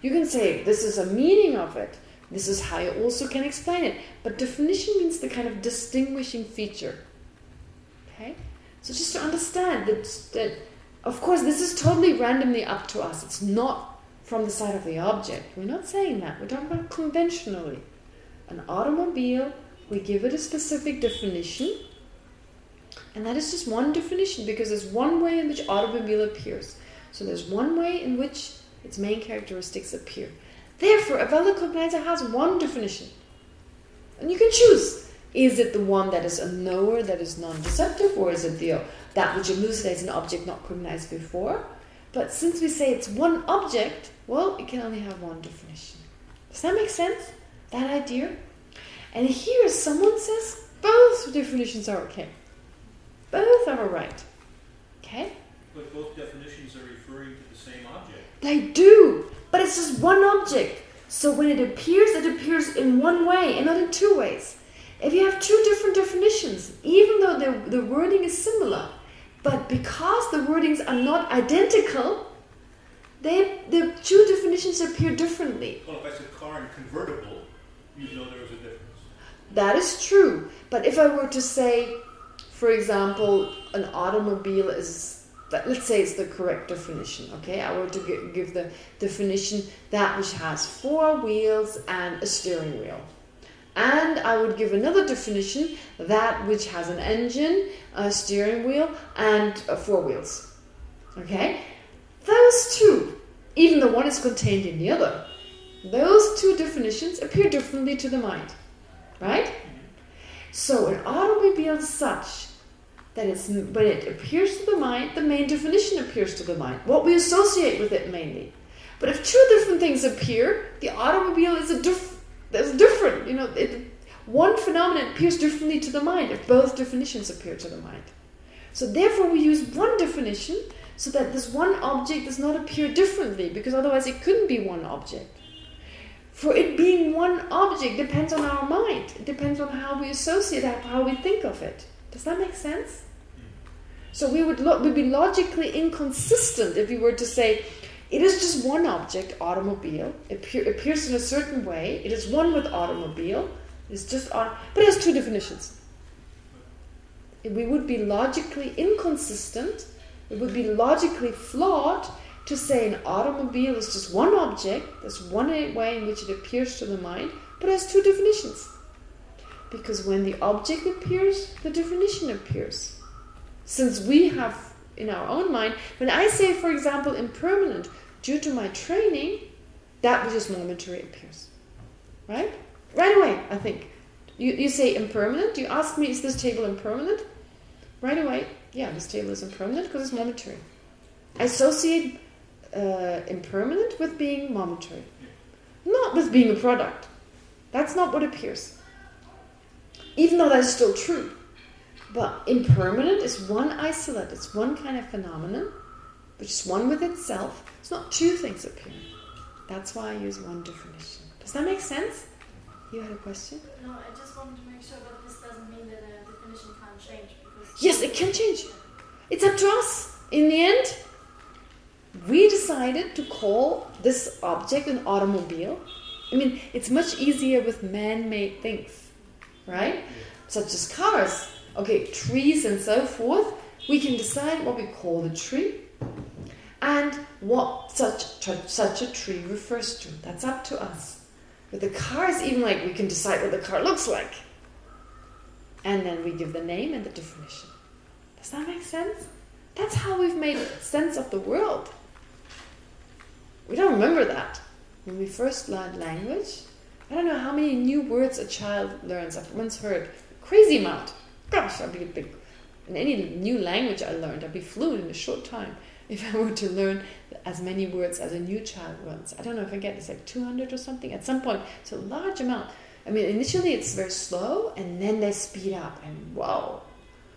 S1: You can say this is a meaning of it. This is how you also can explain it. But definition means the kind of distinguishing feature. Okay? So just to understand that, that of course, this is totally randomly up to us. It's not from the side of the object. We're not saying that. We're talking about conventionally. An automobile, we give it a specific definition. And that is just one definition because there's one way in which automobile appears. So there's one way in which its main characteristics appear. Therefore, a valid cognizer has one definition. And you can choose. Is it the one that is a knower, that is non-deceptive, or is it the that which elucidates an object not cognized before? But since we say it's one object, well, it can only have one definition. Does that make sense? That idea? And here someone says both definitions are okay. Both are right. Okay?
S3: But both definitions are referring to the same object.
S1: They do, but it's just one object. So when it appears, it appears in one way and not in two ways. If you have two different definitions, even though the, the wording is similar, but because the wordings are not identical, they the two definitions appear differently.
S3: Well, if I said car and convertible, you'd know there was a difference.
S1: That is true. But if I were to say, for example, an automobile is, let's say it's the correct definition, okay? I were to give the definition that which has four wheels and a steering wheel. And I would give another definition, that which has an engine, a steering wheel, and uh, four wheels. Okay? Those two, even the one is contained in the other, those two definitions appear differently to the mind. Right? So an automobile is such that it's when it appears to the mind, the main definition appears to the mind. What we associate with it mainly. But if two different things appear, the automobile is a diff is different. You know, it, one phenomenon appears differently to the mind if both definitions appear to the mind. So therefore we use one definition so that this one object does not appear differently because otherwise it couldn't be one object. For it being one object depends on our mind. It depends on how we associate it, how we think of it. Does that make sense? So we would, would be logically inconsistent if we were to say, it is just one object, automobile. It appears in a certain way. It is one with automobile. It's just but it has two definitions. We would be logically inconsistent. It would be logically flawed to say an automobile is just one object. There's one way in which it appears to the mind, but it has two definitions. Because when the object appears, the definition appears. Since we have in our own mind, when I say, for example, impermanent, due to my training, that which is momentary appears. Right? Right away, I think. You, you say impermanent. You ask me, is this table impermanent? Right away, yeah, this table is impermanent because it's momentary. I associate uh, impermanent with being momentary. Not with being a product. That's not what appears. Even though that is still true. But impermanent is one isolate. It's one kind of phenomenon, which is one with itself. It's not two things appearing. That's why I use one definition. Does that make sense? You had a question?
S4: No, I just wanted to make sure that this doesn't mean that a definition can't change.
S1: Yes, it can change. It's up to us. In the end, we decided to call this object an automobile. I mean, it's much easier with man-made things, right? Such as cars okay, trees and so forth, we can decide what we call the tree and what such such a tree refers to. That's up to us. With the cars, even like we can decide what the car looks like. And then we give the name and the definition. Does that make sense? That's how we've made sense of the world. We don't remember that. When we first learned language, I don't know how many new words a child learns. I've once heard crazy amount gosh, I'd be a big... In any new language I learned, I'd be fluent in a short time if I were to learn as many words as a new child learns. I don't know if I get it's like 200 or something. At some point, it's a large amount. I mean, initially it's very slow, and then they speed up, and whoa.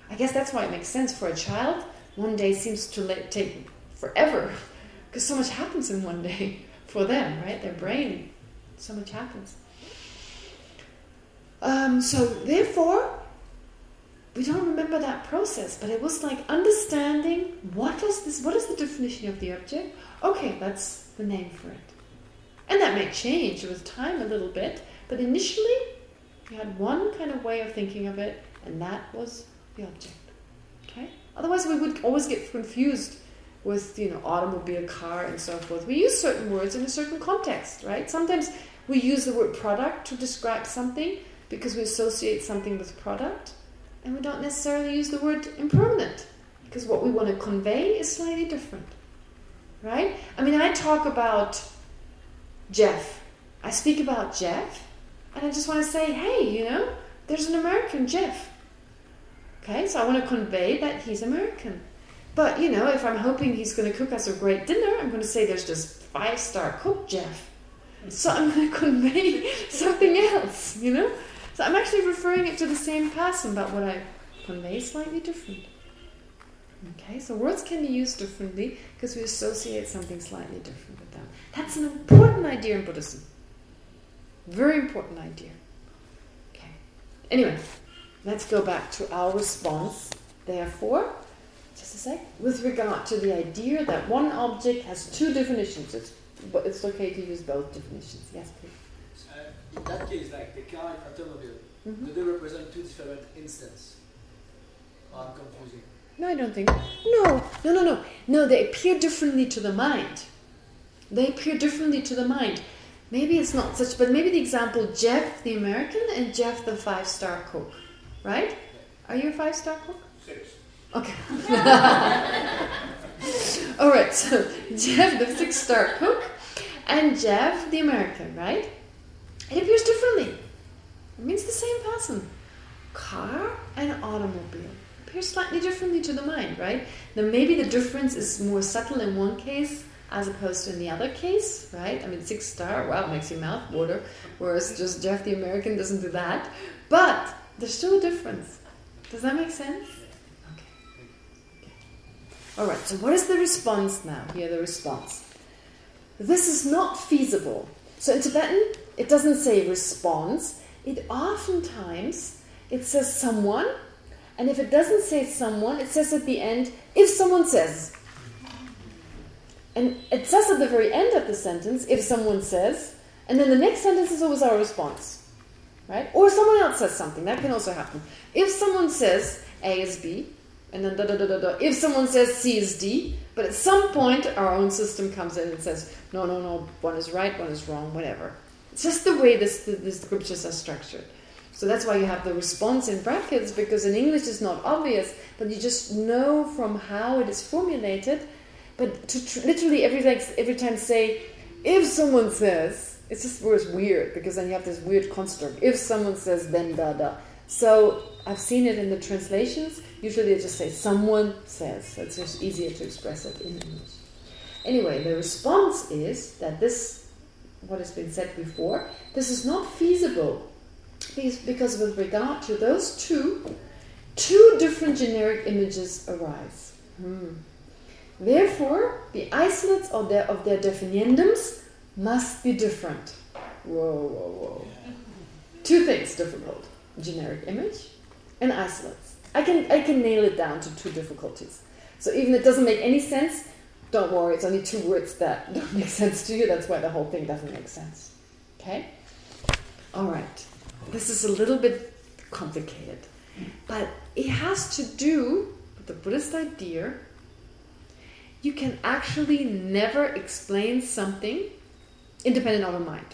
S1: I guess that's why it makes sense for a child. One day seems to take forever, because so much happens in one day for them, right? Their brain, so much happens. Um, so therefore, we don't remember that process, but it was like understanding what is this, what is the definition of the object? Okay, that's the name for it. And that may change with time a little bit, but initially you had one kind of way of thinking of it, and that was the object. Okay? Otherwise we would always get confused with, you know, automobile, car, and so forth. We use certain words in a certain context, right? Sometimes we use the word product to describe something because we associate something with product. And we don't necessarily use the word impermanent because what we want to convey is slightly different. Right? I mean, I talk about Jeff. I speak about Jeff and I just want to say, hey, you know, there's an American Jeff. Okay, so I want to convey that he's American. But, you know, if I'm hoping he's going to cook us a great dinner, I'm going to say there's just five-star cook Jeff. So I'm going to convey something else, you know? So I'm actually referring it to the same person, but what I convey is slightly different. Okay, so words can be used differently because we associate something slightly different with them. That's an important idea in Buddhism. Very important idea. Okay. Anyway, let's go back to our response. Therefore, just a sec, with regard to the idea that one object has two definitions, it's, it's okay to use both definitions. Yes, please
S5: in that case, like the car and automobile, mm -hmm. do they represent two different instances? I'm confusing.
S1: No, I don't think. No, no, no, no. No, they appear differently to the mind. They appear differently to the mind. Maybe it's not such, but maybe the example Jeff the American and Jeff the five-star cook, right? Are you a five-star cook?
S3: Six.
S1: Okay. All right, so Jeff the six-star cook and Jeff, the American, right? It appears differently. It means the same person. Car and automobile appear slightly differently to the mind, right? Now maybe the difference is more subtle in one case as opposed to in the other case, right? I mean, six star, wow, makes your mouth water, whereas just Jeff the American doesn't do that. But there's still a difference. Does that make sense? Okay. okay. All right, so what is the response now? Here, the response. This is not feasible. So in Tibetan, it doesn't say response. It oftentimes, it says someone, and if it doesn't say someone, it says at the end, if someone says. And it says at the very end of the sentence, if someone says, and then the next sentence is always our response. Right? Or someone else says something. That can also happen. If someone says A is B, and then da da da da da. If someone says C is D, but at some point our own system comes in and says, no, no, no, one is right, one is wrong, whatever. It's just the way this, the, the scriptures are structured. So that's why you have the response in brackets, because in English it's not obvious, but you just know from how it is formulated. But to literally every, like, every time say, if someone says, it's just it's weird, because then you have this weird construct. If someone says, then da da. So I've seen it in the translations. Usually they just say, someone says. It's just easier to express it in English. Anyway, the response is that this, what has been said before, this is not feasible because with regard to those two, two different generic images arise. Hmm. Therefore, the isolates of their, of their definiendums must be different. Whoa, whoa, whoa. Two things difficult. Generic image and isolates. I can, I can nail it down to two difficulties. So even it doesn't make any sense, don't worry, it's only two words that don't make sense to you. That's why the whole thing doesn't make sense. Okay? All right. This is a little bit complicated. But it has to do with the Buddhist idea you can actually never explain something independent of a mind.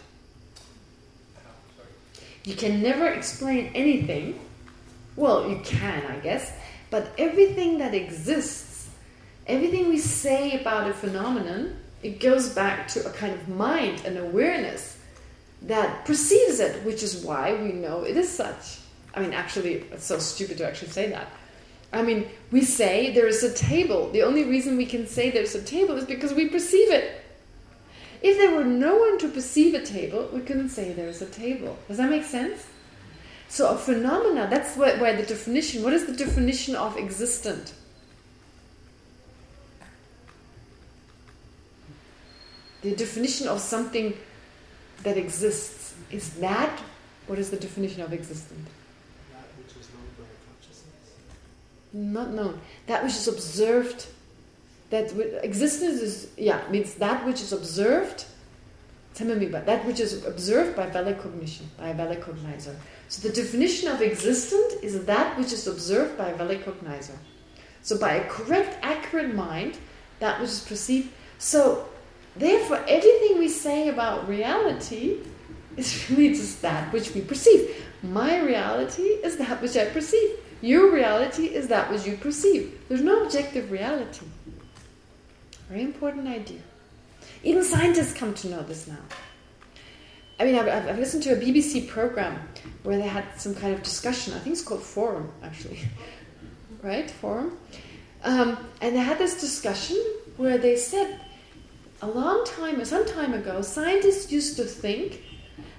S1: You can never explain anything. Well, you can, I guess. But everything that exists, everything we say about a phenomenon, it goes back to a kind of mind, and awareness that perceives it, which is why we know it is such. I mean, actually, it's so stupid to actually say that. I mean, we say there is a table. The only reason we can say there's a table is because we perceive it. If there were no one to perceive a table, we couldn't say there's a table. Does that make sense? So a phenomena, that's where, where the definition, what is the definition of existent? The definition of something that exists, is that, what is the definition of existent?
S5: That which is known by consciousness?
S1: Not known. That which is observed that existence is yeah means that which is observed Tell me but that which is observed by valid cognition by a valid cognizer so the definition of existent is that which is observed by a valid cognizer so by a correct accurate mind that which is perceived so therefore everything we say about reality is really just that which we perceive my reality is that which I perceive your reality is that which you perceive there's no objective reality very important idea. Even scientists come to know this now. I mean, I've, I've, listened to a BBC program where they had some kind of discussion. I think it's called Forum, actually. right? Forum. Um, and they had this discussion where they said a long time, some time ago, scientists used to think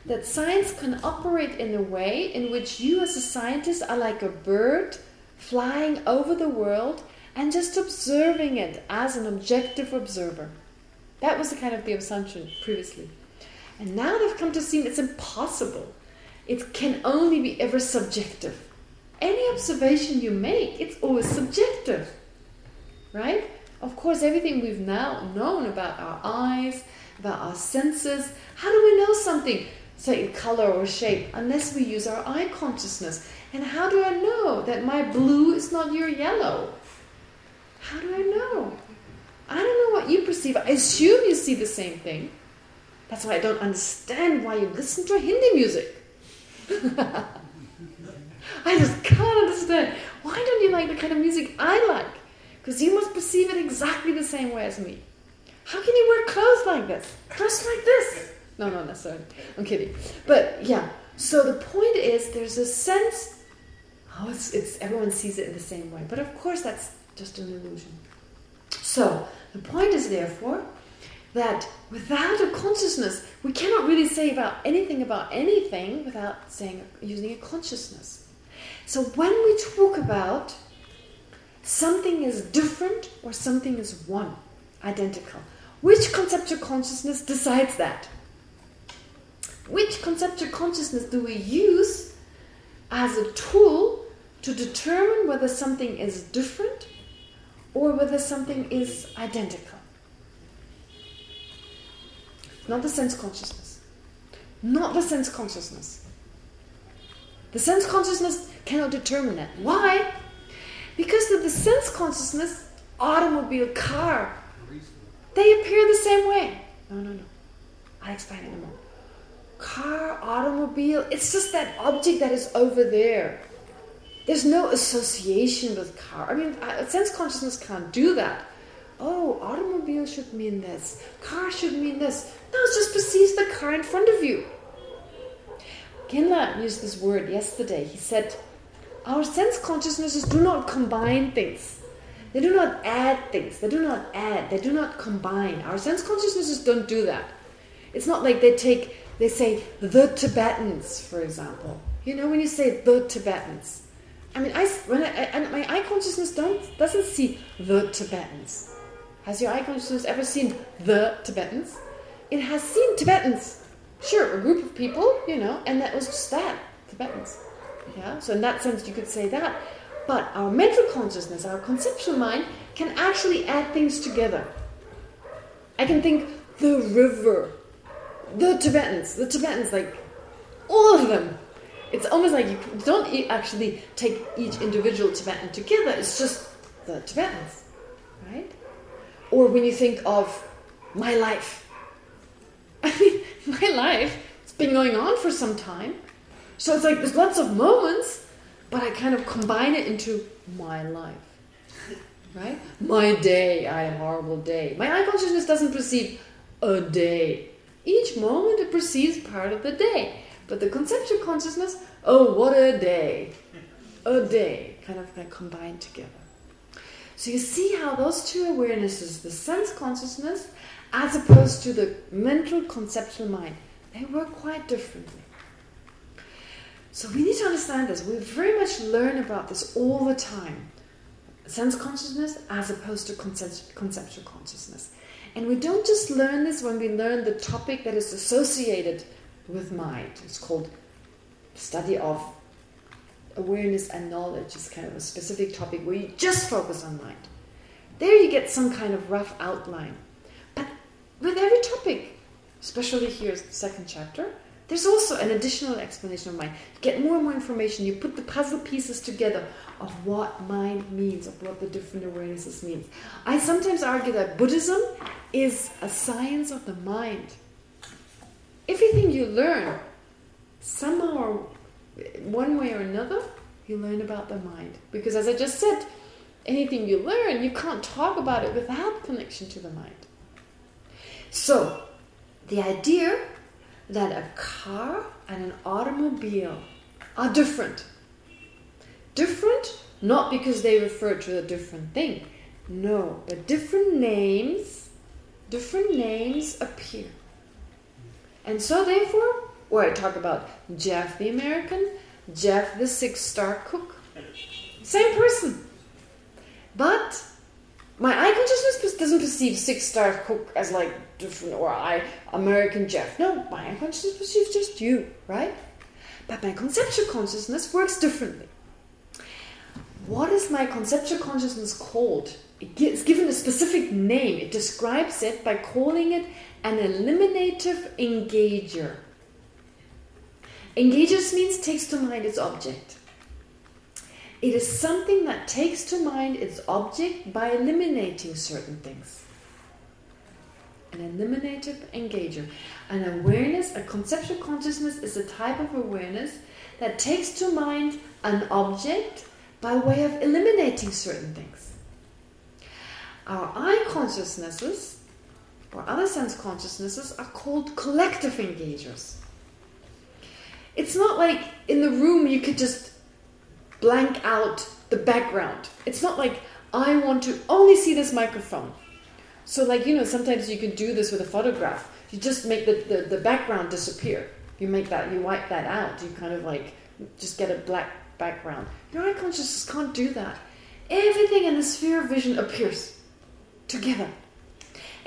S1: that science can operate in a way in which you as a scientist are like a bird flying over the world and just observing it as an objective observer. That was the kind of the assumption previously. And now they've come to see it's impossible. It can only be ever subjective. Any observation you make, it's always subjective. Right? Of course, everything we've now known about our eyes, about our senses, how do we know something, say color or shape, unless we use our eye consciousness? And how do I know that my blue is not your yellow? How do I know? I don't know what you perceive. I assume you see the same thing. That's why I don't understand why you listen to Hindi music. I just can't understand. Why don't you like the kind of music I like? Because you must perceive it exactly the same way as me. How can you wear clothes like this? Dress like this? No, no, no, sorry. I'm kidding. But yeah, so the point is there's a sense, oh, it's, it's everyone sees it in the same way. But of course that's just an illusion. So the point is therefore that without a consciousness, we cannot really say about anything about anything without saying using a consciousness. So when we talk about something is different or something is one, identical, which conceptual consciousness decides that? Which conceptual consciousness do we use as a tool to determine whether something is different or whether something is identical? Not the sense consciousness. Not the sense consciousness. The sense consciousness cannot determine that. Why? Because of the sense consciousness, automobile, car, they appear the same way. No, no, no. I'll explain it in a moment. Car, automobile, it's just that object that is over there. There's no association with car. I mean, sense consciousness can't do that. Oh, automobile should mean this. Car should mean this. No, it just perceives the car in front of you. Kinla used this word yesterday. He said, our sense consciousnesses do not combine things. They do not add things. They do not add. They do not combine. Our sense consciousnesses don't do that. It's not like they take, they say, the Tibetans, for example. You know, when you say the Tibetans. I mean, I, when I, and my eye consciousness don't, doesn't see the Tibetans. Has your eye consciousness ever seen the Tibetans? It has seen Tibetans. Sure, a group of people, you know, and that was just that, Tibetans. Yeah, so in that sense you could say that. But our mental consciousness, our conceptual mind, can actually add things together. I can think the river, the Tibetans, the Tibetans, like all of them. It's almost like you don't actually take each individual Tibetan together. It's just the Tibetans, right? Or when you think of my life. I mean, my life, it's been going on for some time. So it's like there's lots of moments, but I kind of combine it into my life. Right? My day, I had a horrible day. My eye consciousness doesn't perceive a day. Each moment it perceives part of the day. But the conceptual consciousness, oh, what a day. A day, kind of like combined together. So you see how those two awarenesses, the sense consciousness, as opposed to the mental conceptual mind, they work quite differently. So we need to understand this. We very much learn about this all the time. Sense consciousness as opposed to concept conceptual consciousness. And we don't just learn this when we learn the topic that is associated with mind. It's called study of awareness and knowledge. It's kind of a specific topic where you just focus on mind. There you get some kind of rough outline. But with every topic, especially here, the second chapter, there's also an additional explanation of mind. You get more and more information. You put the puzzle pieces together of what mind means, of what the different awarenesses means. I sometimes argue that Buddhism is a science of the mind. Everything you learn, somehow, one way or another, you learn about the mind. Because as I just said, anything you learn, you can't talk about it without connection to the mind. So, the idea that a car and an automobile are different. Different not because they refer to a different thing. No, but different names, different names appear. And so therefore, or I talk about Jeff the American, Jeff the six-star cook. Same person. But my eye consciousness doesn't perceive six-star cook as like different, or I, American Jeff. No, my unconsciousness perceives just you, right? But my conceptual consciousness works differently. What is my conceptual consciousness called? It's given a specific name. It describes it by calling it an eliminative engager. Engagers means takes to mind its object. It is something that takes to mind its object by eliminating certain things an eliminative engager. An awareness, a conceptual consciousness is a type of awareness that takes to mind an object by way of eliminating certain things. Our eye consciousnesses or other sense consciousnesses are called collective engagers. It's not like in the room you could just blank out the background. It's not like I want to only see this microphone. So like, you know, sometimes you can do this with a photograph. You just make the, the, the background disappear. You make that, you wipe that out. You kind of like just get a black background. Your eye consciousness can't do that. Everything in the sphere of vision appears together.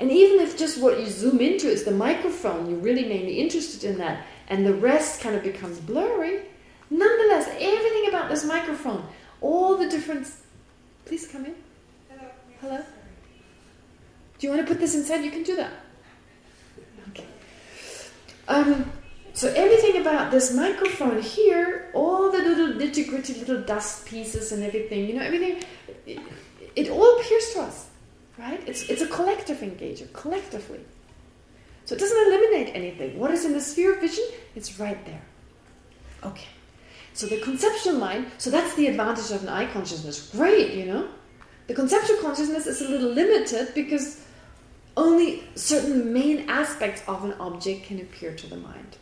S1: And even if just what you zoom into is the microphone, you're really mainly interested in that, and the rest kind of becomes blurry, nonetheless, everything about this microphone, all the different... Please come in.
S4: Hello.
S1: Hello? Do you want to put this inside? You can do that. Okay. Um, so everything about this microphone here, all the little nitty-gritty little dust pieces and everything, you know, everything, it, it all appears to us, right? It's, it's a collective engager, collectively. So it doesn't eliminate anything. What is in the sphere of vision? It's right there. Okay. So the conceptual mind, so that's the advantage of an eye consciousness. Great, you know? The conceptual consciousness is a little limited because only certain main aspects of an object can appear to the mind.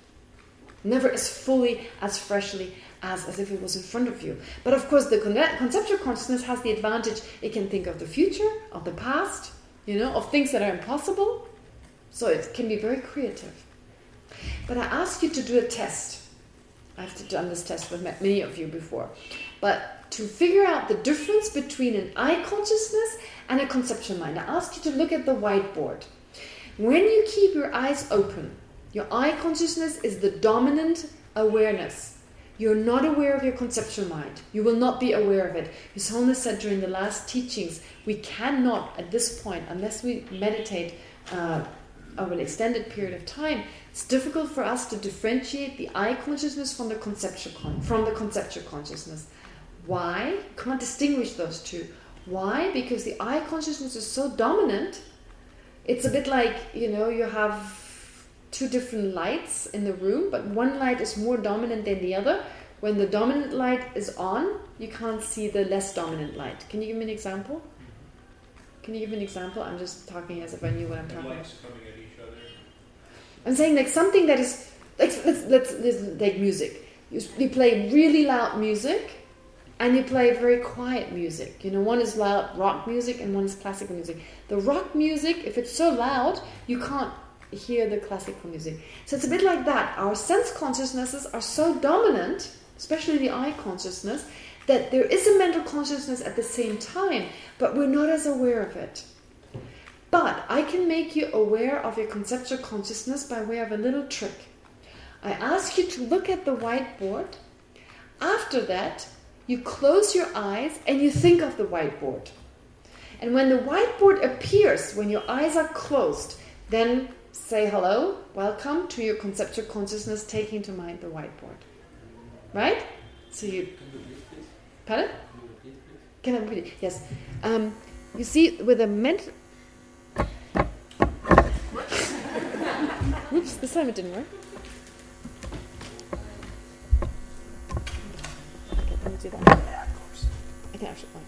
S1: Never as fully, as freshly, as, as if it was in front of you. But of course, the conceptual consciousness has the advantage, it can think of the future, of the past, you know, of things that are impossible. So it can be very creative. But I ask you to do a test. I've done this test with many of you before. But to figure out the difference between an eye consciousness and a conceptual mind, I ask you to look at the whiteboard. When you keep your eyes open, your eye consciousness is the dominant awareness. You're not aware of your conceptual mind. You will not be aware of it. His Holiness said during the last teachings, we cannot, at this point, unless we meditate uh, over an extended period of time, it's difficult for us to differentiate the eye consciousness from the conceptual from the conceptual consciousness. Why? Can't distinguish those two. Why? Because the eye consciousness is so dominant. It's a bit like, you know, you have two different lights in the room, but one light is more dominant than the other. When the dominant light is on, you can't see the less dominant light. Can you give me an example? Can you give me an example? I'm just talking as if I knew what I'm talking about.
S3: coming at each other.
S1: I'm saying like something that is like let's let's, let's take music. You, you play really loud music and you play very quiet music. You know, one is loud rock music and one is classical music. The rock music, if it's so loud, you can't hear the classical music. So it's a bit like that. Our sense consciousnesses are so dominant, especially the eye consciousness, that there is a mental consciousness at the same time, but we're not as aware of it. But I can make you aware of your conceptual consciousness by way of a little trick. I ask you to look at the whiteboard. After that, you close your eyes and you think of the whiteboard. And when the whiteboard appears, when your eyes are closed, then say hello, welcome to your conceptual consciousness taking to mind the whiteboard. Right? So you... Pardon? Can I repeat it? Yes. Um, you see, with a mental... Oops, this time it didn't work. Okay, let me do that. Yeah, of course. I can actually... Oh.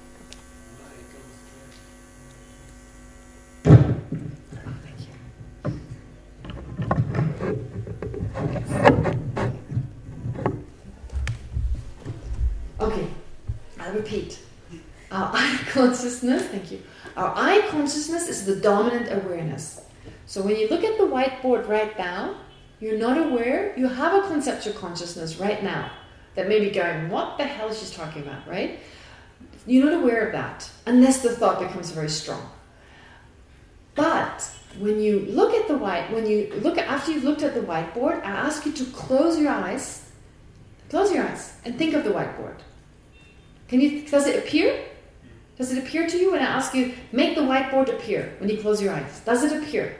S1: Okay, I'll repeat. Our eye consciousness, thank you. Our eye consciousness is the dominant awareness. So when you look at the whiteboard right now, you're not aware, you have a conceptual consciousness right now that may be going, what the hell is she talking about, right? You're not aware of that unless the thought becomes very strong. But when you look at the white, when you look at, after you've looked at the whiteboard, I ask you to close your eyes, close your eyes, and think of the whiteboard. Can you? Does it appear? Does it appear to you when I ask you make the whiteboard appear when you close your eyes? Does it appear?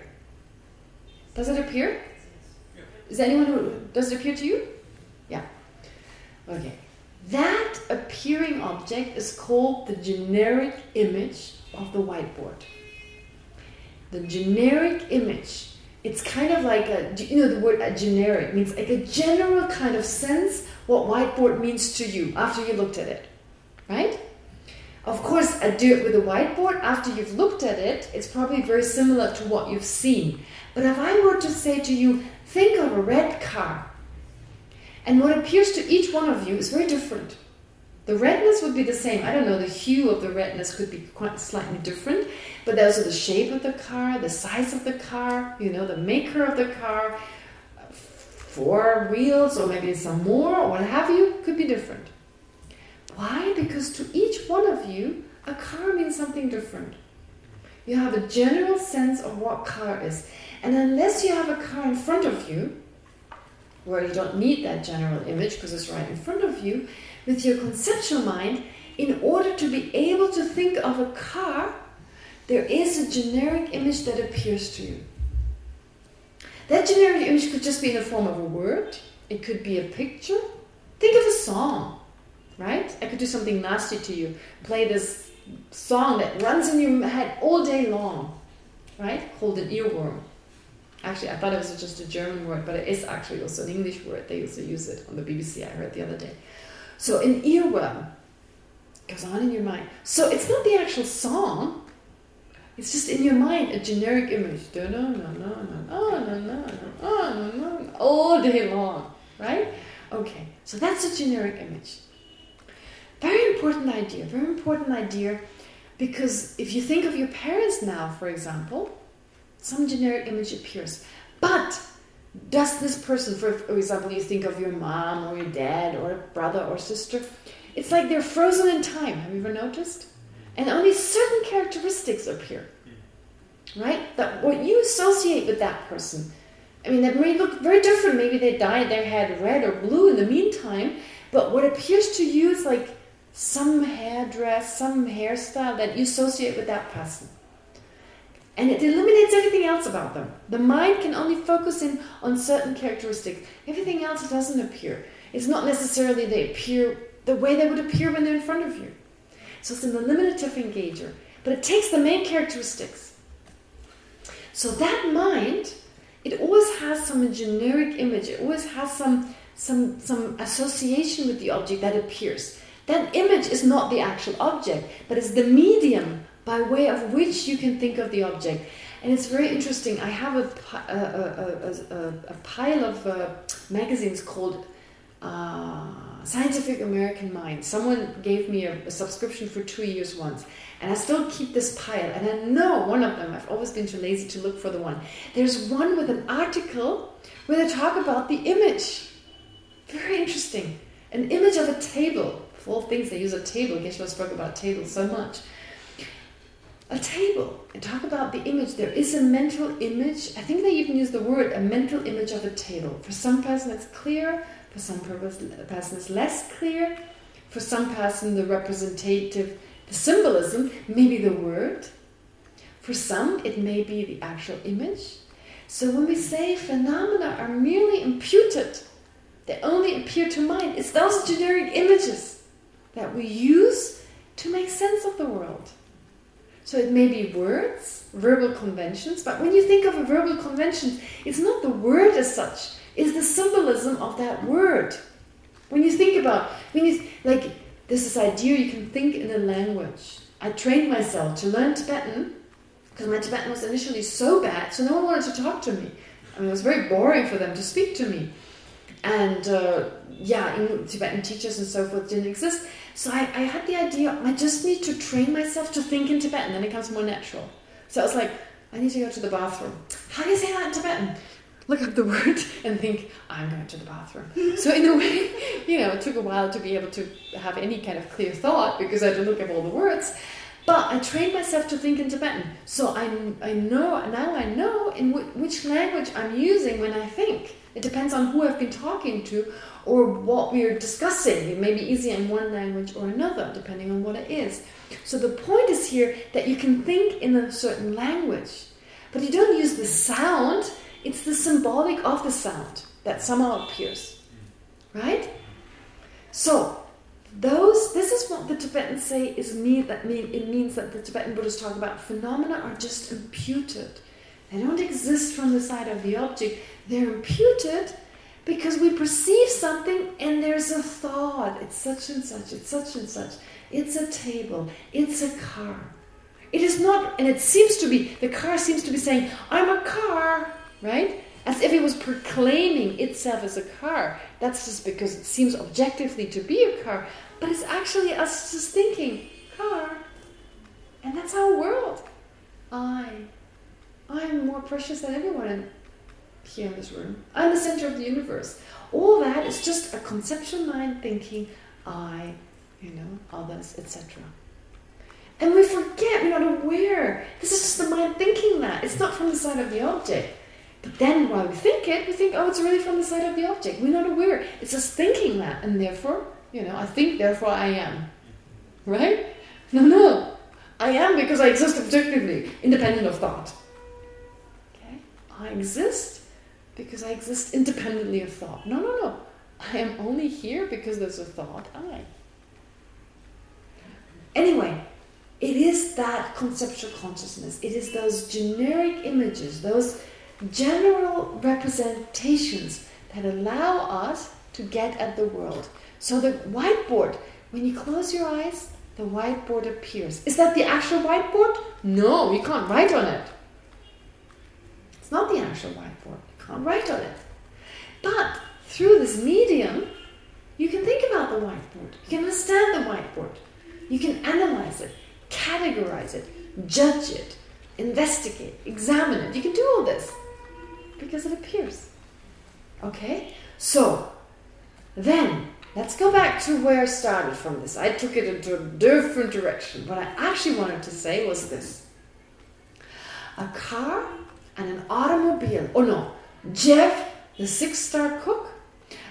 S1: Does it appear? Is anyone who does it appear to you? Yeah. Okay. That appearing object is called the generic image of the whiteboard the generic image. It's kind of like a, you know, the word generic means like a general kind of sense what whiteboard means to you after you looked at it, right? Of course, I do it with a whiteboard. After you've looked at it, it's probably very similar to what you've seen. But if I were to say to you, think of a red car, and what appears to each one of you is very different. The redness would be the same. I don't know, the hue of the redness could be quite slightly different, but also the shape of the car, the size of the car, you know, the maker of the car, four wheels or maybe some more or what have you, could be different. Why? Because to each one of you, a car means something different. You have a general sense of what car is. And unless you have a car in front of you, where you don't need that general image because it's right in front of you, with your conceptual mind, in order to be able to think of a car, there is a generic image that appears to you. That generic image could just be in the form of a word. It could be a picture. Think of a song, right? I could do something nasty to you. Play this song that runs in your head all day long, right? Called an earworm. Actually, I thought it was just a German word, but it is actually also an English word. They also use it on the BBC, I heard the other day. So an earworm goes on in your mind. So it's not the actual song. It's just in your mind a generic image. No, no, no, no, no, no, no, no, no, all day long, right? Okay, so that's a generic image. Very important idea, very important idea, because if you think of your parents now, for example, some generic image appears. But does this person, for example, you think of your mom or your dad or a brother or sister, it's like they're frozen in time. Have you ever noticed? And only certain characteristics appear. Right? That what you associate with that person. I mean, that may look very different. Maybe they dyed their head red or blue in the meantime, but what appears to you is like some hairdress, some hairstyle that you associate with that person. And it eliminates everything else about them. The mind can only focus in on certain characteristics. Everything else doesn't appear. It's not necessarily they appear the way they would appear when they're in front of you. So it's an eliminative engager. But it takes the main characteristics. So that mind, it always has some generic image. It always has some, some, some association with the object that appears. That image is not the actual object, but it's the medium by way of which you can think of the object. And it's very interesting. I have a, a, a, a, pile of uh, magazines called uh, Scientific American Mind. Someone gave me a, subscription for two years once. And I still keep this pile. And I know one of them, I've always been too lazy to look for the one. There's one with an article where they talk about the image. Very interesting. An image of a table. Of all things, they use a table. Geshe-la spoke about tables so much a table and talk about the image. There is a mental image. I think they even use the word a mental image of a table. For some person it's clear, for some person it's less clear. For some person the representative, the symbolism may be the word. For some it may be the actual image. So when we say phenomena are merely imputed, they only appear to mind, it's those generic images that we use to make sense of the world. So it may be words, verbal conventions, but when you think of a verbal convention, it's not the word as such, it's the symbolism of that word. When you think about, when you, like, there's this idea you can think in a language. I trained myself to learn Tibetan, because my Tibetan was initially so bad, so no one wanted to talk to me. I mean, it was very boring for them to speak to me. And, uh, yeah, Tibetan teachers and so forth didn't exist. So I, I had the idea, I just need to train myself to think in Tibetan, then it comes more natural. So I was like, I need to go to the bathroom. How do you say that in Tibetan? Look up the word and think, I'm going to the bathroom. so in a way, you know, it took a while to be able to have any kind of clear thought because I had to look up all the words. But I trained myself to think in Tibetan. So I, I know, now I know in which language I'm using when I think. It depends on who I've been talking to or what we're discussing. It may be easier in one language or another, depending on what it is. So the point is here that you can think in a certain language, but you don't use the sound, it's the symbolic of the sound that somehow appears. Right? So, those this is what the Tibetans say is mean that mean it means that the Tibetan Buddhists talk about phenomena are just imputed. They don't exist from the side of the object. They're imputed because we perceive something and there's a thought. It's such and such, it's such and such. it's a table, it's a car. It is not, and it seems to be, the car seems to be saying, I'm a car, right? As if it was proclaiming itself as a car. That's just because it seems objectively to be a car. But it's actually us just thinking, car. And that's our world. I. I'm more precious than everyone here in this room. I'm the center of the universe. All that is just a conceptual mind thinking, I, you know, others, etc. And we forget, we're not aware. This is just the mind thinking that. It's not from the side of the object. But then while we think it, we think, oh, it's really from the side of the object. We're not aware. It's just thinking that. And therefore, you know, I think, therefore I am. Right? No, no. I am because I exist objectively, independent of thought. Okay? I exist because I exist independently of thought. No, no, no. I am only here because there's a thought I. Anyway, it is that conceptual consciousness. It is those generic images, those general representations that allow us to get at the world. So the whiteboard, when you close your eyes, the whiteboard appears. Is that the actual whiteboard? No, you can't write on it. It's not the actual whiteboard. You can't write on it. But through this medium, you can think about the whiteboard. You can understand the whiteboard. You can analyze it, categorize it, judge it, investigate, examine it. You can do all this because it appears. Okay? So, then, let's go back to where I started from this. I took it into a different direction. What I actually wanted to say was this. A car and an automobile. Oh no, Jeff, the six-star cook,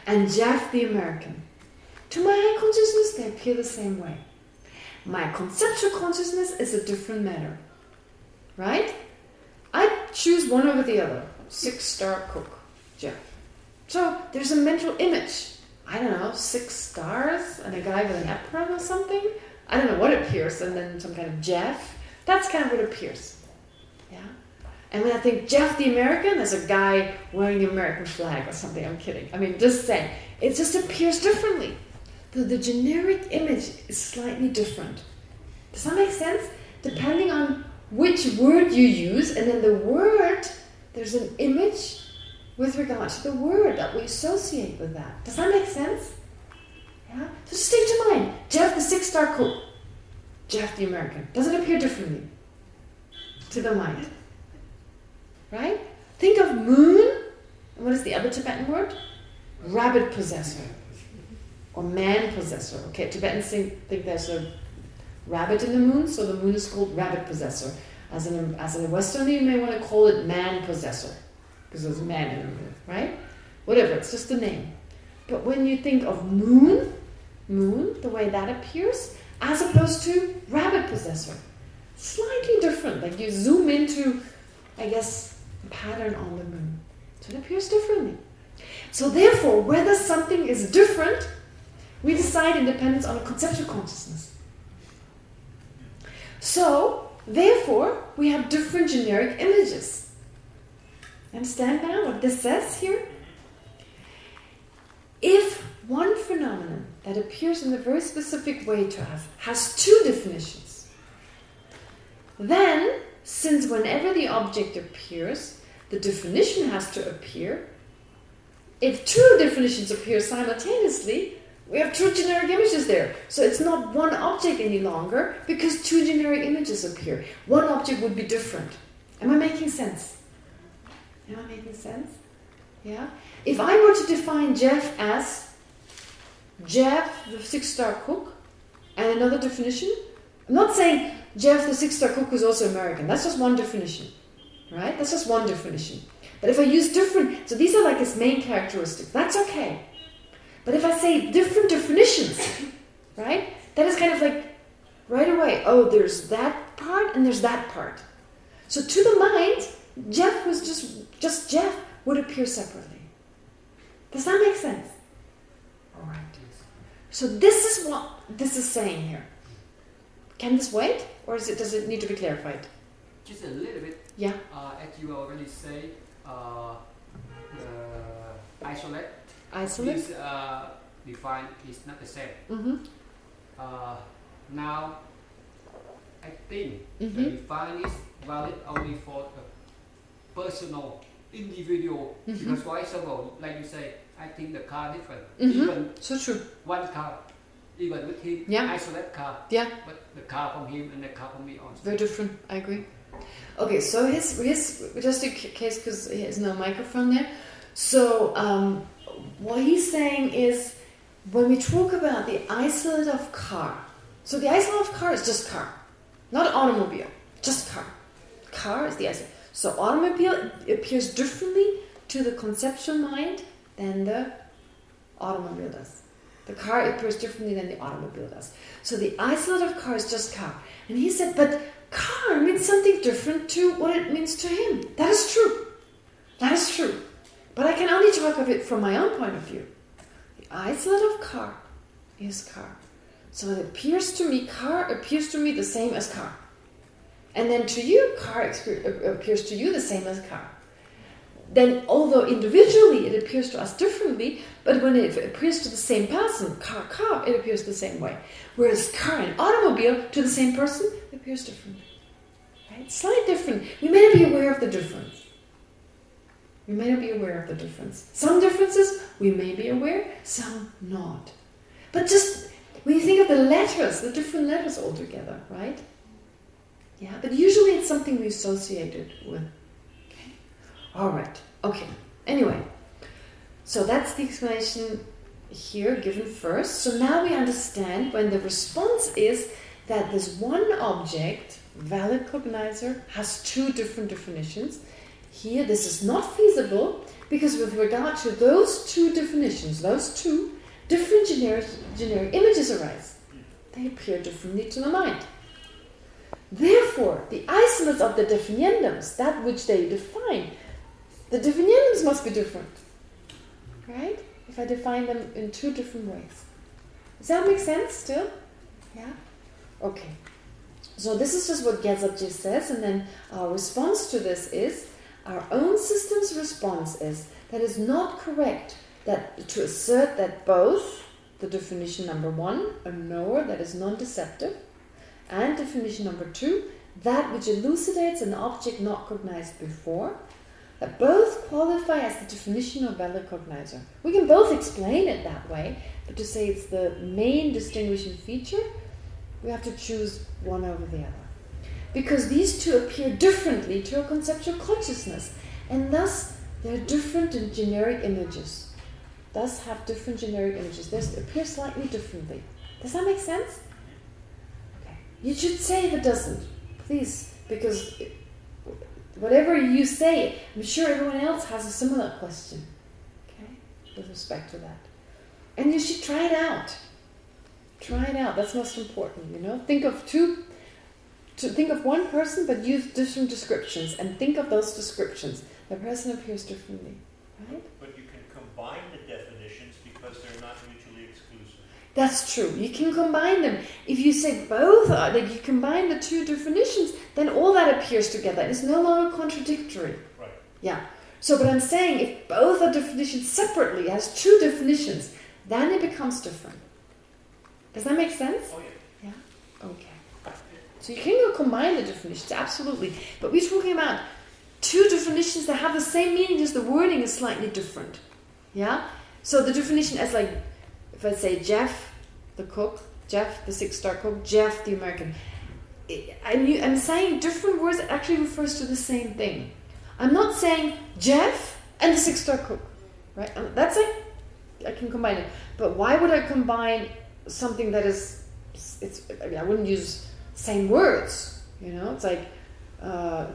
S1: and Jeff, the American. To my eye consciousness, they appear the same way. My conceptual consciousness is a different matter. Right? I choose one over the other. Six-star cook, Jeff. So there's a mental image. I don't know, six stars and a guy with an apron or something. I don't know what appears, and then some kind of Jeff. That's kind of what appears. Yeah. And when I think Jeff the American, there's a guy wearing the American flag or something. I'm kidding. I mean, just saying. It just appears differently. The, the generic image is slightly different. Does that make sense? Depending on which word you use, and then the word, there's an image with regard to the word that we associate with that. Does that make sense? Yeah? So just take to mind, Jeff the six-star cook, Jeff the American. Does it appear differently to the mind? Right? Think of moon, and what is the other Tibetan word? Rabbit possessor. Or man possessor. Okay, Tibetans think, think there's a rabbit in the moon, so the moon is called rabbit possessor. As in, as a Western, you may want to call it man possessor because there's man in the moon, right? Whatever, it's just a name. But when you think of moon, moon, the way that appears, as opposed to rabbit possessor, slightly different. Like you zoom into, I guess, pattern on the moon. So it appears differently. So therefore, whether something is different, we decide in dependence on a conceptual consciousness. So, therefore, we have different generic images. Understand now what this says here? If one phenomenon that appears in a very specific way to us has two definitions, then, since whenever the object appears, the definition has to appear, if two definitions appear simultaneously, we have two generic images there. So it's not one object any longer because two generic images appear. One object would be different. Am I making sense? Am I making sense? Yeah? If I were to define Jeff as Jeff, the six-star cook, and another definition, I'm not saying Jeff, the six-star cook, is also American. That's just one definition. Right? That's just one definition. But if I use different... So these are like his main characteristics. That's okay. But if I say different definitions, right? That is kind of like right away, oh, there's that part and there's that part. So to the mind, Jeff was just just Jeff would appear separately. Does that make sense? All right. So this is what this is saying here. Can this wait, or is it does it need to be clarified?
S5: Just a little bit.
S1: Yeah.
S5: Uh, as you already say, uh, the isolate.
S1: Isolate.
S5: This uh, define is not the same.
S1: Mm -hmm.
S5: Uh,
S6: now I think
S1: Mhm.
S6: the define is valid only for the personal, individual.
S1: Mhm.
S6: Because for example, like you say, I think the car different.
S1: Mhm.
S6: Even
S1: So true.
S6: one car, even with him,
S1: Yeah.
S6: isolate car,
S1: Yeah.
S6: but the car from him and the car from me on.
S1: Very different. I agree. Okay, so his his just in case because he has no microphone there. So um, what he's saying is when we talk about the isolate of car. So the isolate of car is just car, not automobile, just car. Car is the isolate. So automobile appears differently to the conceptual mind than the automobile does. The car appears differently than the automobile does. So the isolate of car is just car. And he said, but car means something different to what it means to him. That is true. That is true. But I can only talk of it from my own point of view. The isolate of car is car. So it appears to me, car appears to me the same as car. And then to you, car appears to you the same as car. Then, although individually it appears to us differently, but when it appears to the same person, car, car, it appears the same way. Whereas car and automobile, to the same person, appears differently. Right? Slightly different. We may not be aware of the difference. We may not be aware of the difference. Some differences we may be aware, some not. But just when you think of the letters, the different letters all together, right? Yeah, but usually it's something we associate it with. Okay. All right. Okay. Anyway, so that's the explanation here given first. So now we understand when the response is that this one object, valid cognizer, has two different definitions. Here, this is not feasible because with regard to those two definitions, those two, different generic, generic images arise. They appear differently to the mind. Therefore, the isolates of the definiendums, that which they define, the definiendums must be different. Right? If I define them in two different ways. Does that make sense still? Yeah? Okay. So this is just what Gyaltsab says, and then our response to this is, our own system's response is that it's not correct that to assert that both the definition number one, a knower that is non-deceptive, and definition number two, that which elucidates an object not cognized before, that both qualify as the definition of valid cognizer. We can both explain it that way, but to say it's the main distinguishing feature, we have to choose one over the other. Because these two appear differently to a conceptual consciousness, and thus they're different in generic images. Thus have different generic images. They appear slightly differently. Does that make sense? Okay. You should say if it doesn't, please, because it, whatever you say, I'm sure everyone else has a similar question. Okay, with respect to that, and you should try it out. Try it out. That's most important. You know, think of two. To think of one person, but use different descriptions, and think of those descriptions. The person appears differently, right?
S3: But you can combine the definitions because they're not mutually exclusive.
S1: That's true. You can combine them. If you say both are, like you combine the two definitions, then all that appears together. It's no longer contradictory.
S3: Right.
S1: Yeah. So, but I'm saying if both are definitions separately, as two definitions, then it becomes different. Does that make sense?
S3: Oh, yeah.
S1: So you can combine the definitions, absolutely. But we're talking about two definitions that have the same meaning, just the wording is slightly different. Yeah? So the definition as like, if I say Jeff, the cook, Jeff, the six-star cook, Jeff, the American. I'm, I'm saying different words that actually refers to the same thing. I'm not saying Jeff and the six-star cook. Right? Um, That's it. I can combine it. But why would I combine something that is... It's. I mean, I wouldn't use same words. You know, it's like, uh,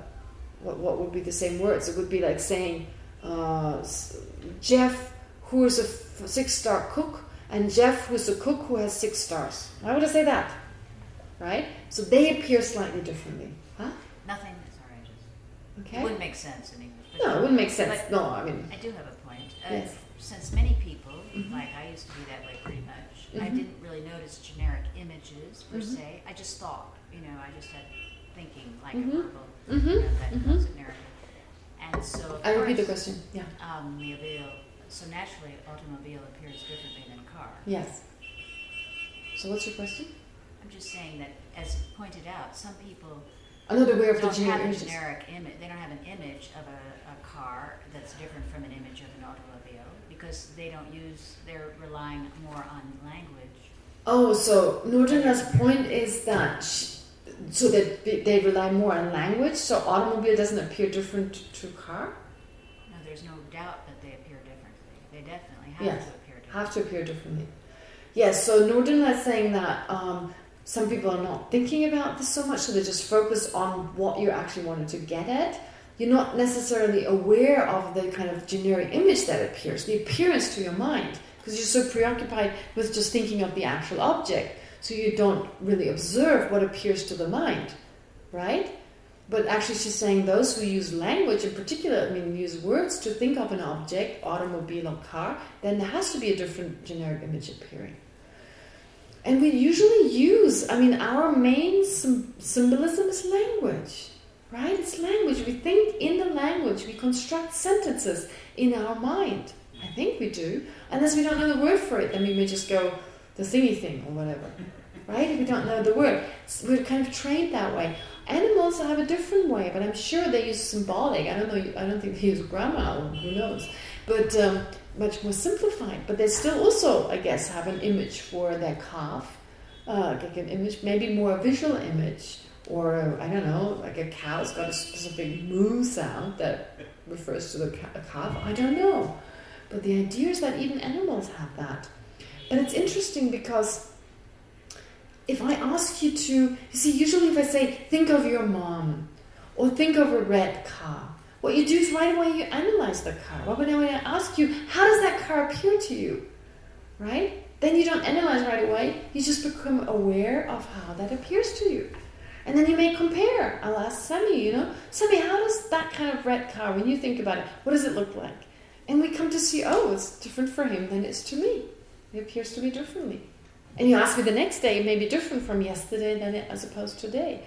S1: what what would be the same words? It would be like saying uh, Jeff, who is a f- six-star cook, and Jeff, who is a cook who has six stars. Why would I say that? Right? So they appear slightly differently. Huh?
S2: Nothing, sorry, just,
S1: Okay.
S2: it wouldn't make sense in English.
S1: No, it wouldn't make sense. No, I mean,
S2: I do have a point. Uh,
S1: Yes.
S2: Since many people,
S1: Mhm.
S2: like I used to be that way pretty much, I
S1: Mhm.
S2: didn't really notice generic images per
S1: Mhm.
S2: se. I just thought, you know, I just had thinking like
S1: Mhm.
S2: a verbal,
S1: Mhm.
S2: you know, that
S1: Mhm.
S2: concept narrative. And so, of
S1: I repeat the
S2: course,
S1: question. Yeah.
S2: automobile, so naturally automobile appears differently than car.
S1: Yes. So what's your question?
S2: I'm just saying that, as pointed out, some people
S1: Another way of the
S2: don't
S1: generic
S2: have a
S1: images.
S2: generic image. They don't have an image of a, a car that's different from an image of an automobile because they don't use. They're relying more on language.
S1: Oh, so Norden's point is that sh so that they- they rely more on language, so automobile doesn't appear different to car,
S2: No, there's no doubt that they appear differently. They definitely have
S1: Yes.
S2: to appear differently.
S1: have to appear differently. Yes, so Norden is saying that um, some people are not thinking about this so much, so they just focus on what you actually wanted to get at. You're not necessarily aware of the kind of generic image that appears, the appearance to your mind, because you're so preoccupied with just thinking of the actual object, so you don't really observe what appears to the mind, right? But actually she's saying those who use language in particular, I mean use words to think of an object, automobile or car, then there has to be a different generic image appearing. And we usually use, I mean, our main sym symbolism is language, right? It's language. We think in the language. We construct sentences in our mind. I think we do. Unless we don't know the word for it, then we may just go the thingy thing or whatever, right? If we don't know the word. S- We're kind of trained that way. Animals have a different way, but I'm sure they use symbolic. I don't know. I don't think they use grammar. Or who knows? But um, much more simplified. But they still also, I guess, have an image for their calf, uh, like an image, maybe more a visual image, or I don't know, like a cow's got a specific moo sound that refers to the ca- calf. I don't know. But the idea is that even animals have that. And it's interesting because if I ask you to, you see, usually if I say, think of your mom, or think of a red car, what you do is right away you analyze the car. Well, when I ask you, how does that car appear to you? Right? Then you don't analyze right away, you just become aware of how that appears to you. And then you may compare. I'll ask Sammy, you know, Sammy, how does that kind of red car, when you think about it, what does it look like? And we come to see, oh, it's different for him than it's to me. It appears to me differently. And you ask me the next day, it may be different from yesterday than it, as opposed to today.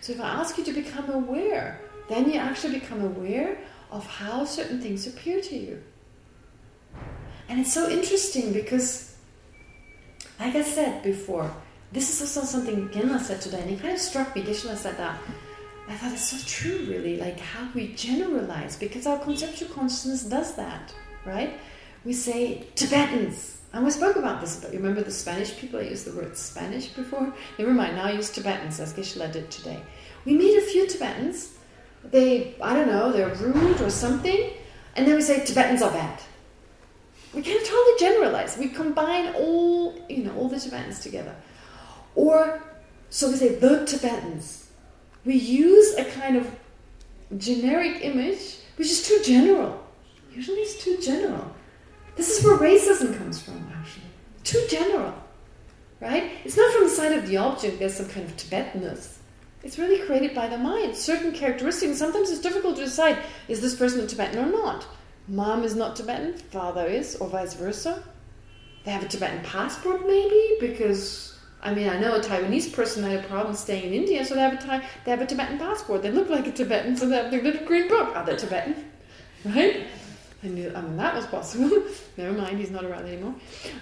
S1: So if I ask you to become aware, then you actually become aware of how certain things appear to you. And it's so interesting because, like I said before, this is also something Genla said today, and it kind of struck me. Geshe-la said that. I thought it's so true, really, like how we generalize, because our conceptual consciousness does that, right? We say Tibetans. And we spoke about this, but you remember the Spanish people? I used the word Spanish before. Never mind, now I use Tibetans, as Geshe-la did today. We meet a few Tibetans. They, I don't know, they're rude or something. And then we say Tibetans are bad. We can totally generalize. We combine all, you know, all the Tibetans together. Or, so we say the Tibetans. We use a kind of generic image, which is too general. Usually it's too general. This is where racism comes from, actually. Too general, right? It's not from the side of the object, there's some kind of Tibetanness. It's really created by the mind. Certain characteristics, sometimes it's difficult to decide, is this person a Tibetan or not? Mom is not Tibetan, father is, or vice versa. They have a Tibetan passport, maybe, because, I mean, I know a Taiwanese person had a problem staying in India, so they have a, Thai, they have a Tibetan passport. They look like a Tibetan, so they have their little green book. Are they Tibetan? Right? I knew, I mean, that was possible. Never mind, he's not around anymore.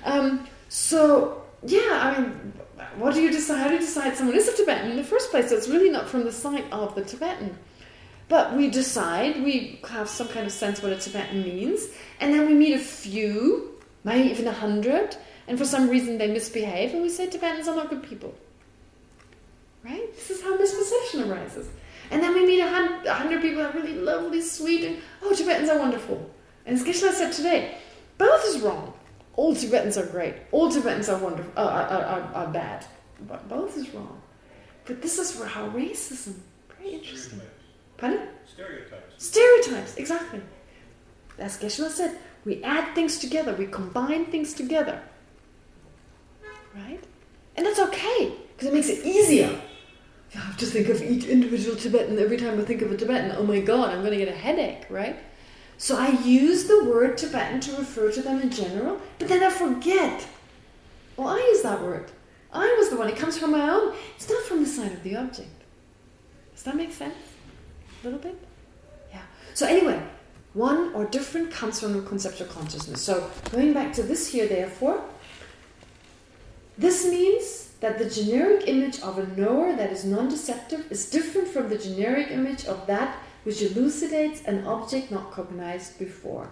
S1: Um, so, yeah, I mean, what do you decide? How do you decide someone is a Tibetan in the first place? So it's really not from the side of the Tibetan. But we decide, we have some kind of sense what a Tibetan means, and then we meet a few, maybe even a hundred, and for some reason they misbehave, and we say Tibetans are not good people. Right? This is how misperception arises. And then we meet a hundred people that are really lovely, sweet, and oh, Tibetans are wonderful. And as Geshe-la said today, both is wrong. All Tibetans are great. All Tibetans are wonderful. Uh, are, are, are bad. But both is wrong. But this is how racism. Very interesting. Pardon?
S3: Stereotypes.
S1: Stereotypes, exactly. As Geshe-la said, we add things together, we combine things together. Right? And that's okay, because it makes it easier. I have to think of each individual Tibetan every time I think of a Tibetan. Oh my god, I'm going to get a headache, right? So I use the word Tibetan to refer to them in general, but then I forget. Well, I use that word. I was the one. It comes from my own. It's not from the side of the object. Does that make sense? A little bit? Yeah. So anyway, one or different comes from the conceptual consciousness. So going back to this here, therefore, this means that the generic image of a knower that is non-deceptive is different from the generic image of that which elucidates an object not cognized before.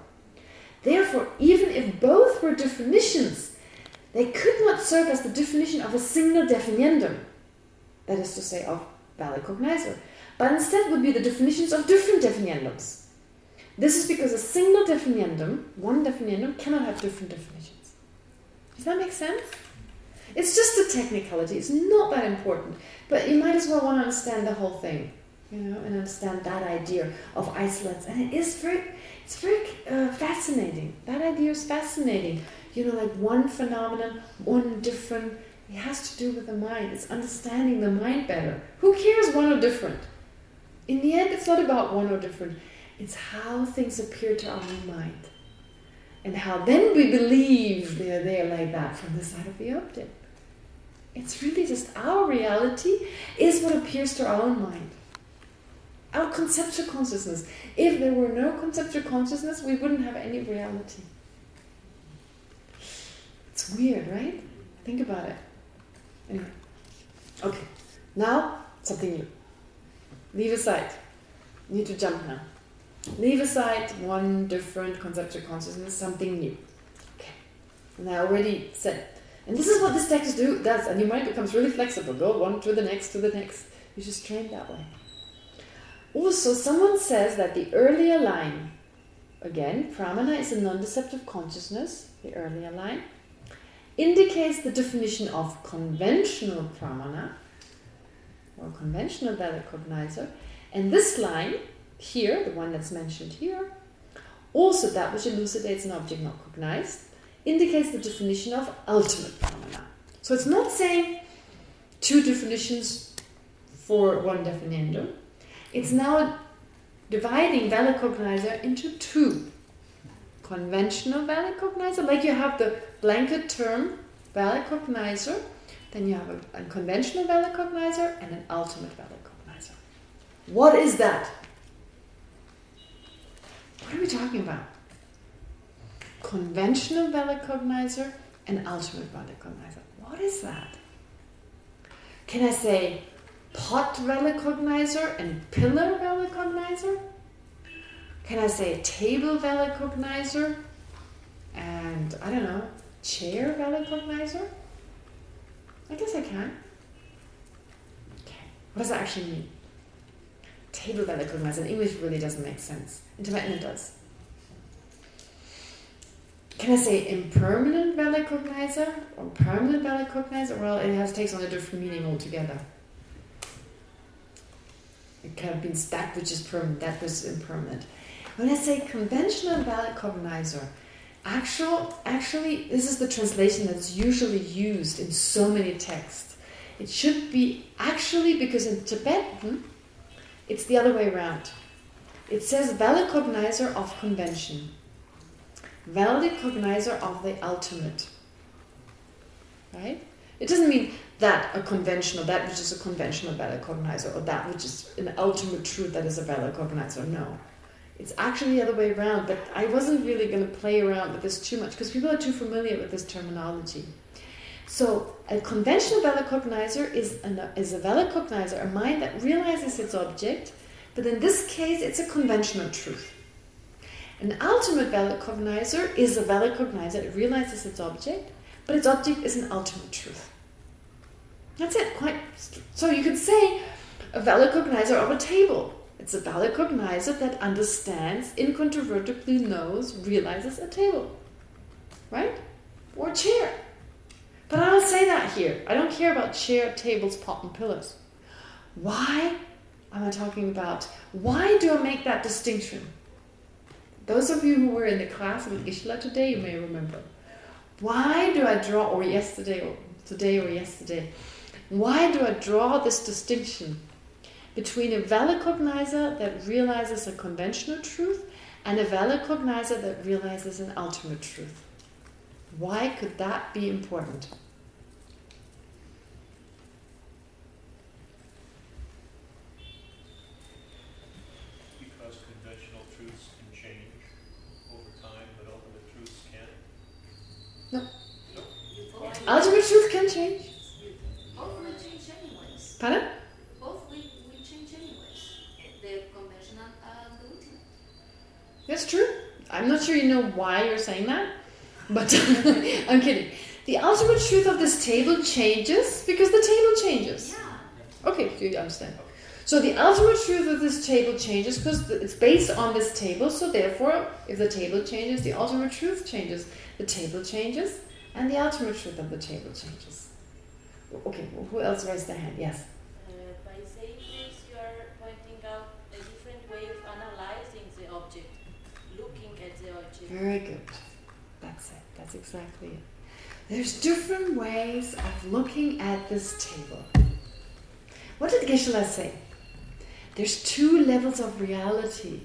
S1: Therefore, even if both were definitions, they could not serve as the definition of a single definiendum, that is to say, of valid cognizer, but instead would be the definitions of different definiendums. This is because a single definiendum, one definiendum, cannot have different definitions. Does that make sense? It's just a technicality. It's not that important. But you might as well want to understand the whole thing, you know, and understand that idea of isolates. And it is very, it's very uh, fascinating. That idea is fascinating. You know, like one phenomenon, one different. It has to do with the mind. It's understanding the mind better. Who cares one or different? In the end, it's not about one or different. It's how things appear to our mind. And how then we believe they're there like that from the side of the object. It's really just our reality is what appears to our own mind. Our conceptual consciousness. If there were no conceptual consciousness, we wouldn't have any reality. It's weird, right? Think about it. Anyway. Okay. Now, something new. Leave aside. Need to jump now. Leave aside one different conceptual consciousness, something new. Okay. And I already said and this is what this text do, does, and your mind becomes really flexible. Go one to the next, to the next. You just train that way. Also, someone says that the earlier line, again, pramana is a non-deceptive consciousness, the earlier line, indicates the definition of conventional pramana, or conventional valid cognizer, and this line, here, the one that's mentioned here, also that which elucidates an object not cognized, indicates the definition of ultimate pramana. So it's not saying two definitions for one definiendo. It's now dividing valid cognizer into two. Conventional valid cognizer, like you have the blanket term valid cognizer, then you have a, a conventional valid cognizer and an ultimate valid cognizer. What is that? What are we talking about? Conventional valid cognizer and ultimate valid cognizer. What is that? Can I say pot valid cognizer and pillar valid cognizer? Can I say table valid cognizer and, I don't know, chair valid cognizer? I guess I can. Okay. What does that actually mean? Table valid cognizer in English really doesn't make sense. In Tibetan it does can I say impermanent valid cognizer or permanent valid cognizer? Well, it has takes on a different meaning altogether. It kind of means that which is permanent, that is impermanent. When I say conventional valid cognizer, actual, actually, this is the translation that's usually used in so many texts. It should be actually, because in Tibetan, it's the other way around. It says valid cognizer of convention valid cognizer of the ultimate. Right? It doesn't mean that a conventional, that which is a conventional valid cognizer, or that which is an ultimate truth that is a valid cognizer. No. It's actually the other way around, but I wasn't really going to play around with this too much because people are too familiar with this terminology. So a conventional valid cognizer is, an, is a valid cognizer, a mind that realizes its object, but in this case it's a conventional truth. An ultimate valid cognizer is a valid cognizer. It realizes its object, but its object is an ultimate truth. That's it. Quite. So you could say a valid cognizer of a table. It's a valid cognizer that understands, incontrovertibly knows, realizes a table. Right? Or chair. But I don't say that here. I don't care about chair, tables, pot, and pillars. Why am I talking about? Why do I make that distinction? Those of you who were in the class with Geshe-la today, you may remember. Why do I draw, or yesterday, or today or yesterday, why do I draw this distinction between a valid cognizer that realizes a conventional truth and a valid cognizer that realizes an ultimate truth? Why could that be important? Ultimate truth can change. Pardon?
S4: Both we, we change anyways. Eh, the conventional and the ultimate.
S1: That's true. I'm not sure you know why you're saying that, but I'm kidding. The ultimate truth of this table changes because the table changes.
S4: Yeah.
S1: Okay, you understand. So the ultimate truth of this table changes because it's based on this table. So therefore, if the table changes, the ultimate truth changes. The table changes, and the ultimate truth of the table changes. Okay, who else raised their hand? Yes.
S7: Uh, by saying this, you are pointing out a different way of analyzing the object, looking at the object.
S1: Very good. That's it. That's exactly it. There's different ways of looking at this table. What did Geshe-la say? There's two levels of reality.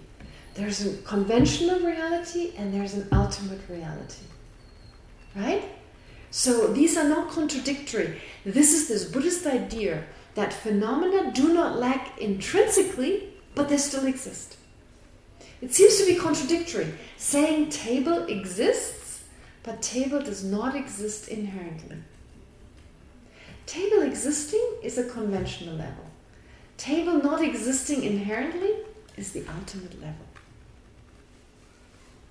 S1: There's a conventional reality and there's an ultimate reality. Right? So these are not contradictory. This is this Buddhist idea that phenomena do not lack intrinsically, but they still exist. It seems to be contradictory, saying table exists, but table does not exist inherently. Table existing is a conventional level. Table not existing inherently is the ultimate level.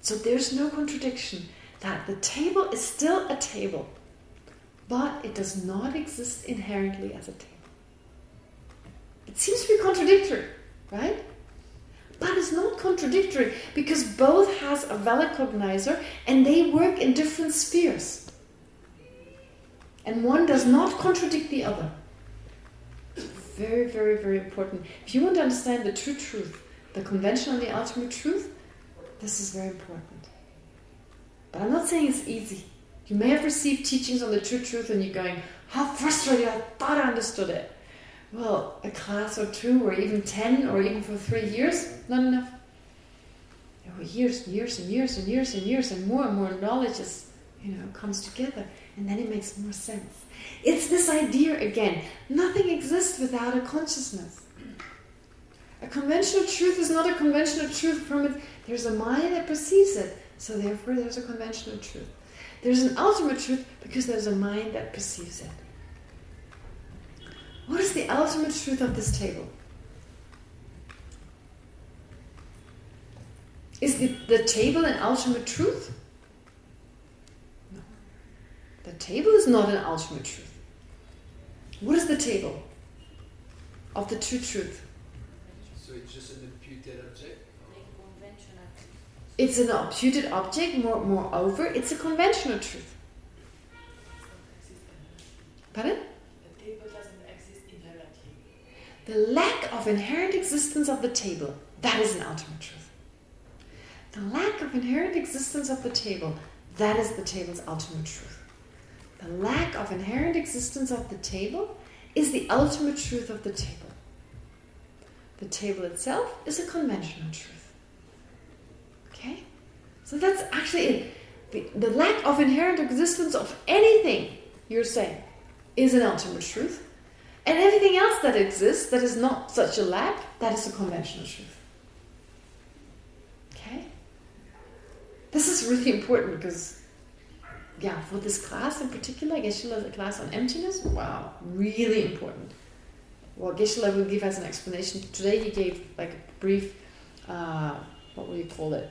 S1: So there's no contradiction that the table is still a table, but it does not exist inherently as a table. It seems to be contradictory, right? But it's not contradictory because both has a valid cognizer and they work in different spheres. And one does not contradict the other. Very, very, very important. If you want to understand the true truth, the conventional and the ultimate truth, this is very important. But I'm not saying it's easy. You may have received teachings on the true truth and you're going, how frustrated, I thought I understood it. Well, a class or two or even ten or even for three years, not enough. There were years and years and years and years and years and more and more knowledge is, you know, comes together and then it makes more sense. It's this idea again, nothing exists without a consciousness. A conventional truth is not a conventional truth from it. There's a mind that perceives it, so therefore there's a conventional truth. There's an ultimate truth because there's a mind that perceives it. What is the ultimate truth of this table? Is the, the table an ultimate truth? No. The table is not an ultimate truth. What is the table of the true truth?
S5: So it's just an imputed object?
S1: It's an imputed object, more, moreover, it's a conventional truth. Pardon?
S8: The table doesn't exist inherently.
S1: The lack of inherent existence of the table, that is an ultimate truth. The lack of inherent existence of the table, that is the table's ultimate truth. The lack of inherent existence of the table is the ultimate truth of the table. The table itself is a conventional truth. Okay? So that's actually it. The, the lack of inherent existence of anything, you're saying, is an ultimate truth. And everything else that exists that is not such a lack, that is a conventional truth. Okay? This is really important because, yeah, for this class in particular, Geshe-la a class on emptiness, wow, really important. Well, Geshe-la will give us an explanation. Today he gave like a brief, uh, what will you call it,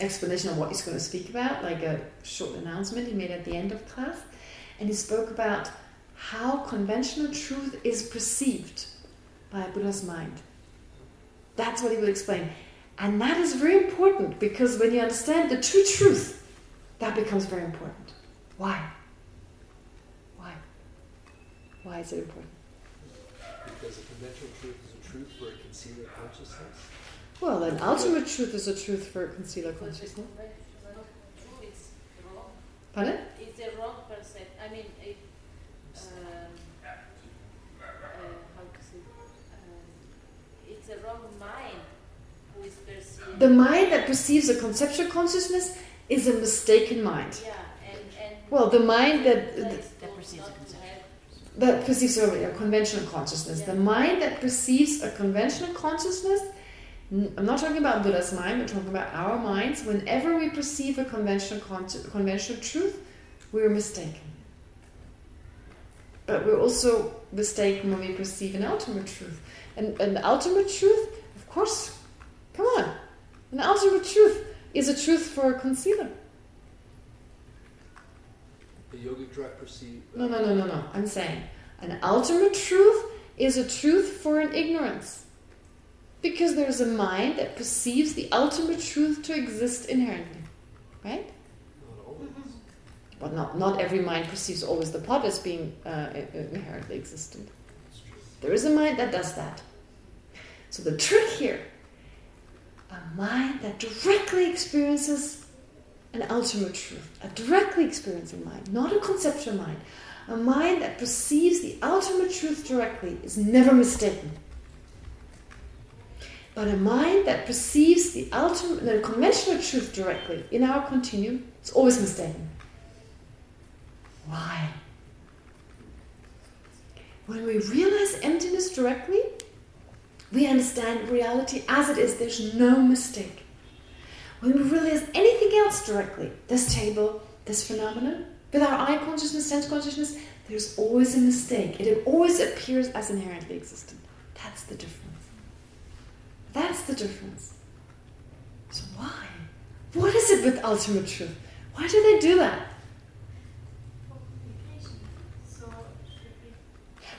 S1: explanation of what he's going to speak about, like a short announcement he made at the end of class. And he spoke about how conventional truth is perceived by a Buddha's mind. That's what he will explain. And that is very important because when you understand the true truth, that becomes very important. Why? Why? Why is it important?
S9: Because a conventional truth is a truth for a concealed consciousness.
S1: Well, an ultimate truth is a truth for
S7: a concealer
S1: consciousness.
S7: conventional truth is wrong.
S1: Pardon?
S7: It's a wrong perception. I mean, it, um, uh, how to say, um, it's a wrong mind who is perceiving.
S1: The mind that perceives a conceptual consciousness is a mistaken mind.
S7: Yeah, and, and
S1: Well, the mind that
S2: That perceives a conception.
S1: that perceives sorry, a conventional consciousness. The mind that perceives a conventional consciousness, I'm not talking about Buddha's mind, we're talking about our minds. Whenever we perceive a conventional con- conventional truth, we're mistaken. But we're also mistaken when we perceive an ultimate truth. And an ultimate truth, of course, come on. An ultimate truth is a truth for a concealer.
S9: The yogic direct perceive.
S1: No, no, no, no, no. I'm saying an ultimate truth is a truth for an ignorance. Because there's a mind that perceives the ultimate truth to exist inherently. Right?
S9: Not always.
S1: Well, not, not every mind perceives always the pot as being uh, inherently existent. There is a mind that does that. So the trick here, a mind that directly experiences an ultimate truth, a directly experiencing mind, not a conceptual mind, a mind that perceives the ultimate truth directly is never mistaken. But a mind that perceives the ultimate, the conventional truth directly in our continuum is always mistaken. Why? When we realize emptiness directly, we understand reality as it is. There's no mistake. When we realize anything else directly, this table, this phenomenon, with our eye consciousness, sense consciousness, there's always a mistake. It always appears as inherently existent. That's the difference. That's the difference. So why? What is it with ultimate truth? Why do they do that?
S7: Complication. So, repeat.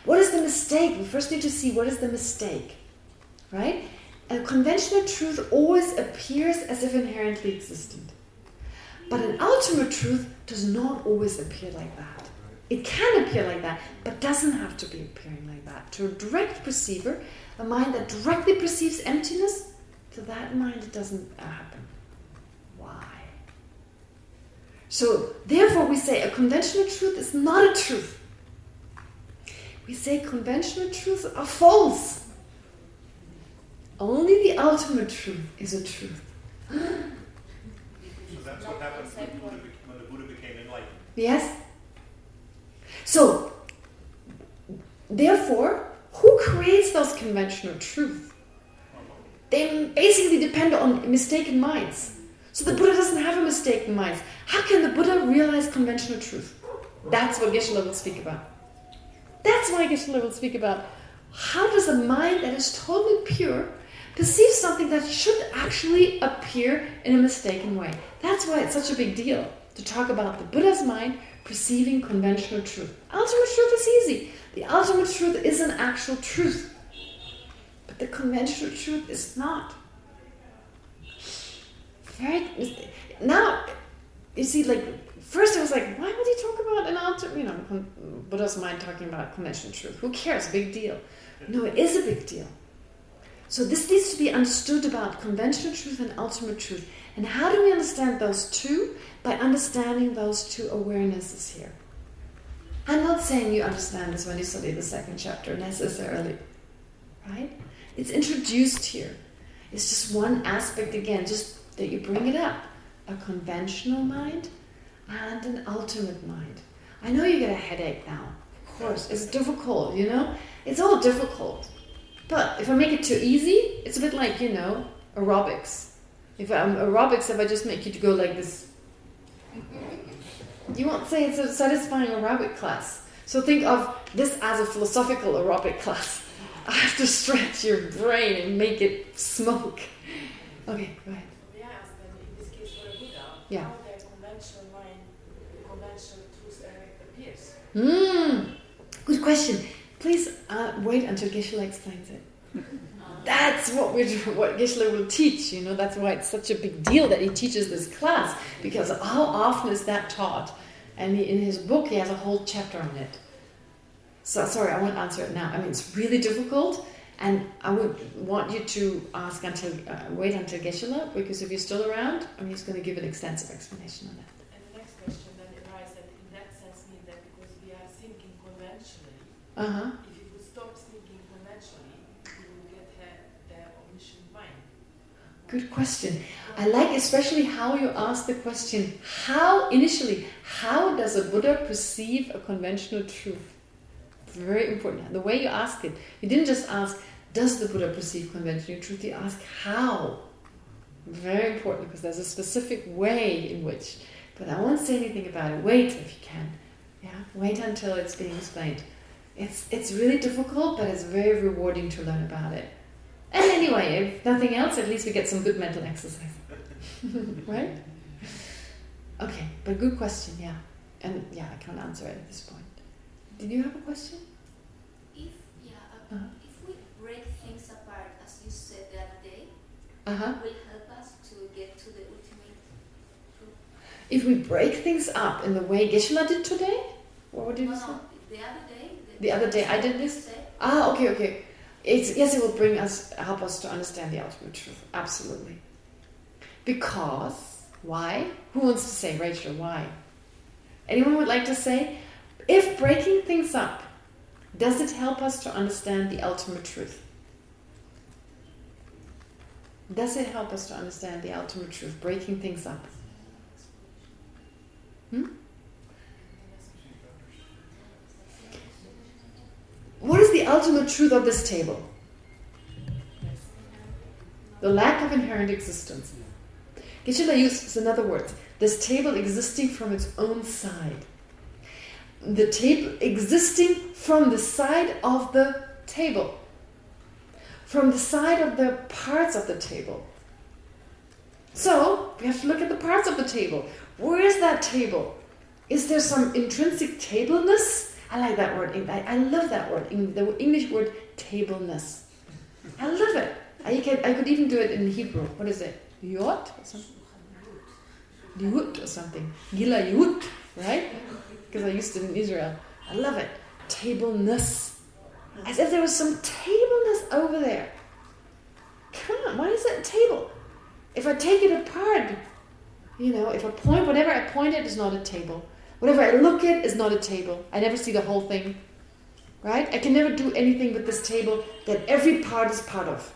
S1: What is the mistake? We first need to see what is the mistake. Right? A conventional truth always appears as if inherently existent. But an ultimate truth does not always appear like that. It can appear like that, but doesn't have to be appearing like that. To a direct perceiver, a mind that directly perceives emptiness, to that mind it doesn't uh, happen. Why? So, therefore we say a conventional truth is not a truth. We say conventional truths are false. Only the ultimate truth is a truth.
S3: So that's what happened when the Buddha, when the Buddha became enlightened.
S1: Yes? So, therefore, who creates those conventional truths? They basically depend on mistaken minds. So the Buddha doesn't have a mistaken mind. How can the Buddha realize conventional truth? That's what Geshe-la will speak about. That's why Geshe-la will speak about how does a mind that is totally pure perceive something that should actually appear in a mistaken way. That's why it's such a big deal to talk about the Buddha's mind perceiving conventional truth. Ultimate truth is easy. The ultimate truth is an actual truth. But the conventional truth is not. Very now, you see, like first I was like, why would he talk about an ultimate, you know, Buddha's mind talking about conventional truth? Who cares? Big deal. No, it is a big deal. So this needs to be understood about conventional truth and ultimate truth. And how do we understand those two? By understanding those two awarenesses here. I'm not saying you understand this when you study the second chapter necessarily, right? It's introduced here. It's just one aspect again, just that you bring it up. A conventional mind and an ultimate mind. I know you get a headache now. Of course, it's difficult, you know? It's all difficult. But if I make it too easy, it's a bit like, you know, aerobics. If I'm aerobics, if I just make you to go like this, you won't say it's a satisfying aerobic class. So think of this as a philosophical aerobic class. I have to stretch your brain and make it smoke. Okay, go ahead.
S8: May I ask then, in this case for a Buddha,
S1: Yeah.
S8: how the conventional mind, conventional truth appears?
S1: Hmm. Good question. Please uh, wait until Geshe-la explains it. That's what we what Geshe-la will teach. You know, that's why it's such a big deal that he teaches this class because how often is that taught? And he, in his book, he has a whole chapter on it. So sorry, I won't answer it now. I mean, it's really difficult, and I would want you to ask until uh, wait until Geshe-la because if you're still around, I mean, he's going to give an extensive explanation on that.
S8: And the next question then arises that in that sense means that because we are thinking conventionally,
S1: Uh huh.
S8: if you would stop thinking conventionally, you will get uh, the omniscient mind.
S1: Good question. I like especially how you ask the question, how, initially, how does a Buddha perceive a conventional truth? Very important. The way you ask it. You didn't just ask, does the Buddha perceive conventional truth? You ask, how? Very important because there's a specific way in which. But I won't say anything about it. Wait if you can. Yeah, Wait until it's being explained. It's it's really difficult, but it's very rewarding to learn about it. And anyway, if nothing else, at least we get some good mental exercise. right? Okay, but good question, yeah. And yeah, I can't answer it at this point. Did you have a question?
S4: If yeah, uh,
S1: Uh-huh.
S4: if we break things apart, as you said the other day,
S1: Uh-huh.
S4: will help us to get to the ultimate truth.
S1: If we break things up in the way Geshe-la did today? What did
S4: no,
S1: you say?
S4: the other day.
S1: The other day I did this? Ah, okay, okay. It's, yes, it will bring us, help us to understand the ultimate truth. Absolutely. Because, why? Who wants to say, Rachel, why? Anyone would like to say? If breaking things up, does it help us to understand the ultimate truth? Does it help us to understand the ultimate truth, breaking things up? Hmm? What is the ultimate truth of this table? The lack of inherent existence. Geshe-la uses another word. This table existing from its own side. The table existing from the side of the table. From the side of the parts of the table. So, we have to look at the parts of the table. Where is that table? Is there some intrinsic tableness? I like that word. I, love that word. The English word tableness. I love it. I could, I could even do it in Hebrew. What is it? Yot? Or something? Yut or something. Gila Yut, right? Because I used it in Israel. I love it. Tableness. As if there was some tableness over there. Come on, why is a table? If I take it apart, you know, if I point, whatever I point at is not a table. Whatever I look at is not a table. I never see the whole thing. Right? I can never do anything with this table that every part is part of.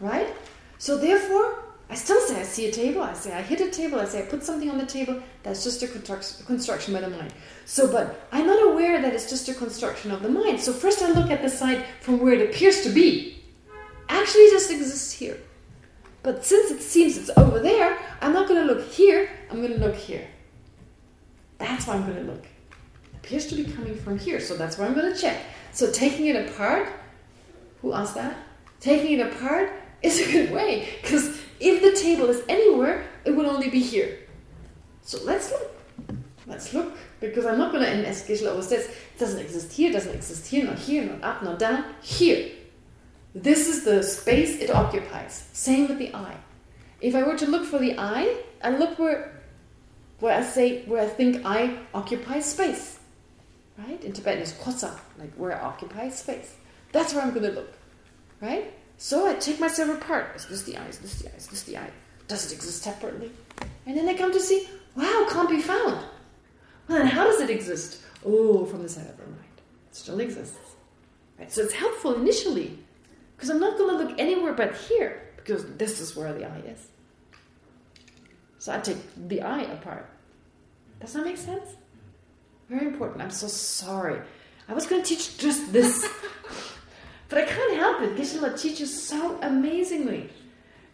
S1: Right? So therefore, I still say I see a table, I say I hit a table, I say I put something on the table, that's just a construction by the mind. So, but I'm not aware that it's just a construction of the mind. So first I look at the side from where it appears to be. Actually, it just exists here. But since it seems it's over there, I'm not going to look here, I'm going to look here. That's why I'm going to look. It appears to be coming from here, so that's why I'm going to check. So taking it apart, who asked that? Taking it apart is a good way, because if the table is anywhere, it would only be here. So let's look. Let's look, because I'm not going to, and as Geshe-la always says, it doesn't exist here, doesn't exist here, not here, not up, not down, here. This is the space it occupies. Same with the eye. If I were to look for the eye, I look where, where I say, where I think I occupy space. Right? In Tibetan it's kosa, like where I occupy space. That's where I'm going to look. Right? So I take myself apart. Is this the eye? Is this the eye? Is this the eye? Does it exist separately? And then I come to see, wow, can't be found. Well, then how does it exist? Oh, from the side of the mind. It still exists. Right? So it's helpful initially because I'm not going to look anywhere but here because this is where the eye is. So I take the eye apart. Does that make sense? Very important. I'm so sorry. I was going to teach just this. but I can't help it. Geshe-la teaches so amazingly.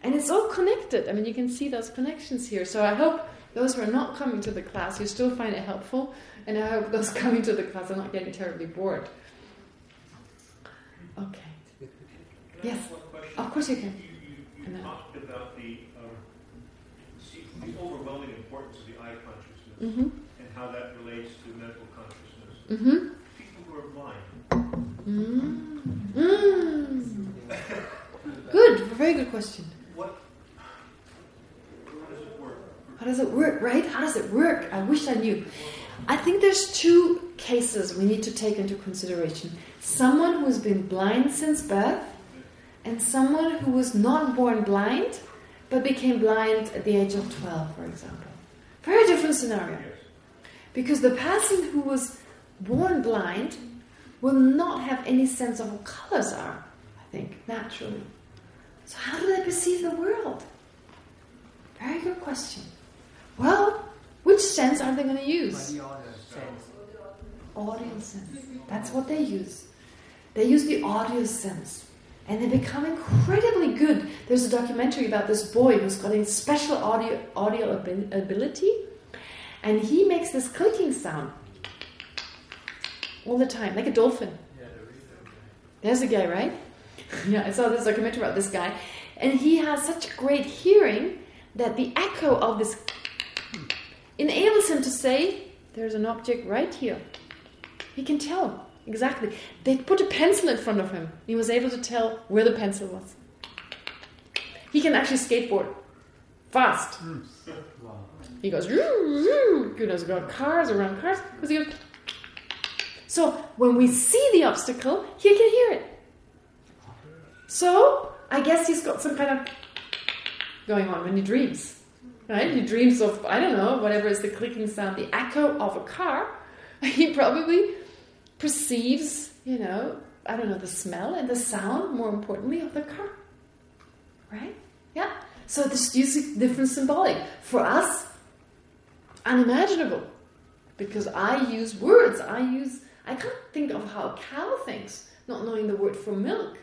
S1: And it's all connected. I mean, you can see those connections here. So I hope those who are not coming to the class, you still find it helpful. And I hope those coming to the class are not getting terribly bored. Okay. Yes.
S3: ask one question?
S1: Of course you can.
S3: You, you, you talked about the, um, the overwhelming importance of the eye consciousness
S1: Mm-hmm.
S3: and how that relates to mental consciousness.
S1: Mm-hmm.
S3: People who are blind,
S1: Mm. Mm. Good. Very good question.
S3: what, how does it work?
S1: How does it work, right? How does it work? I wish I knew. I think there's two cases we need to take into consideration. Someone who's been blind since birth and someone who was not born blind but became blind at the age of 12, for example. Very different scenario. Because the person who was born blind will not have any sense of what colors are, I think, naturally. So how do they perceive the world? Very good question. Well, which sense are they going to use?
S6: The sense.
S1: Audio sense. That's what they use. They use the audio sense. And they become incredibly good. There's a documentary about this boy who's got a special audio audio ability. And he makes this clicking sound. all the time, like a dolphin. There's a guy, right? yeah, I saw this documentary about this guy. And he has such great hearing that the echo of this enables him to say, there's an object right here. He can tell, exactly. They put a pencil in front of him. He was able to tell where the pencil was. He can actually skateboard. Fast.
S6: Wow.
S1: He goes, you know, got cars around cars. Because he goes. So when we see the obstacle, he can hear it. So I guess he's got some kind of going on when he dreams, right? He dreams of I don't know whatever is the clicking sound, the echo of a car. He probably perceives, you know, I don't know, the smell and the sound. More importantly, of the car, right? Yeah. So this uses different symbolic for us. Unimaginable, because I use words. I use. I can't think of how a cow thinks, not knowing the word for milk.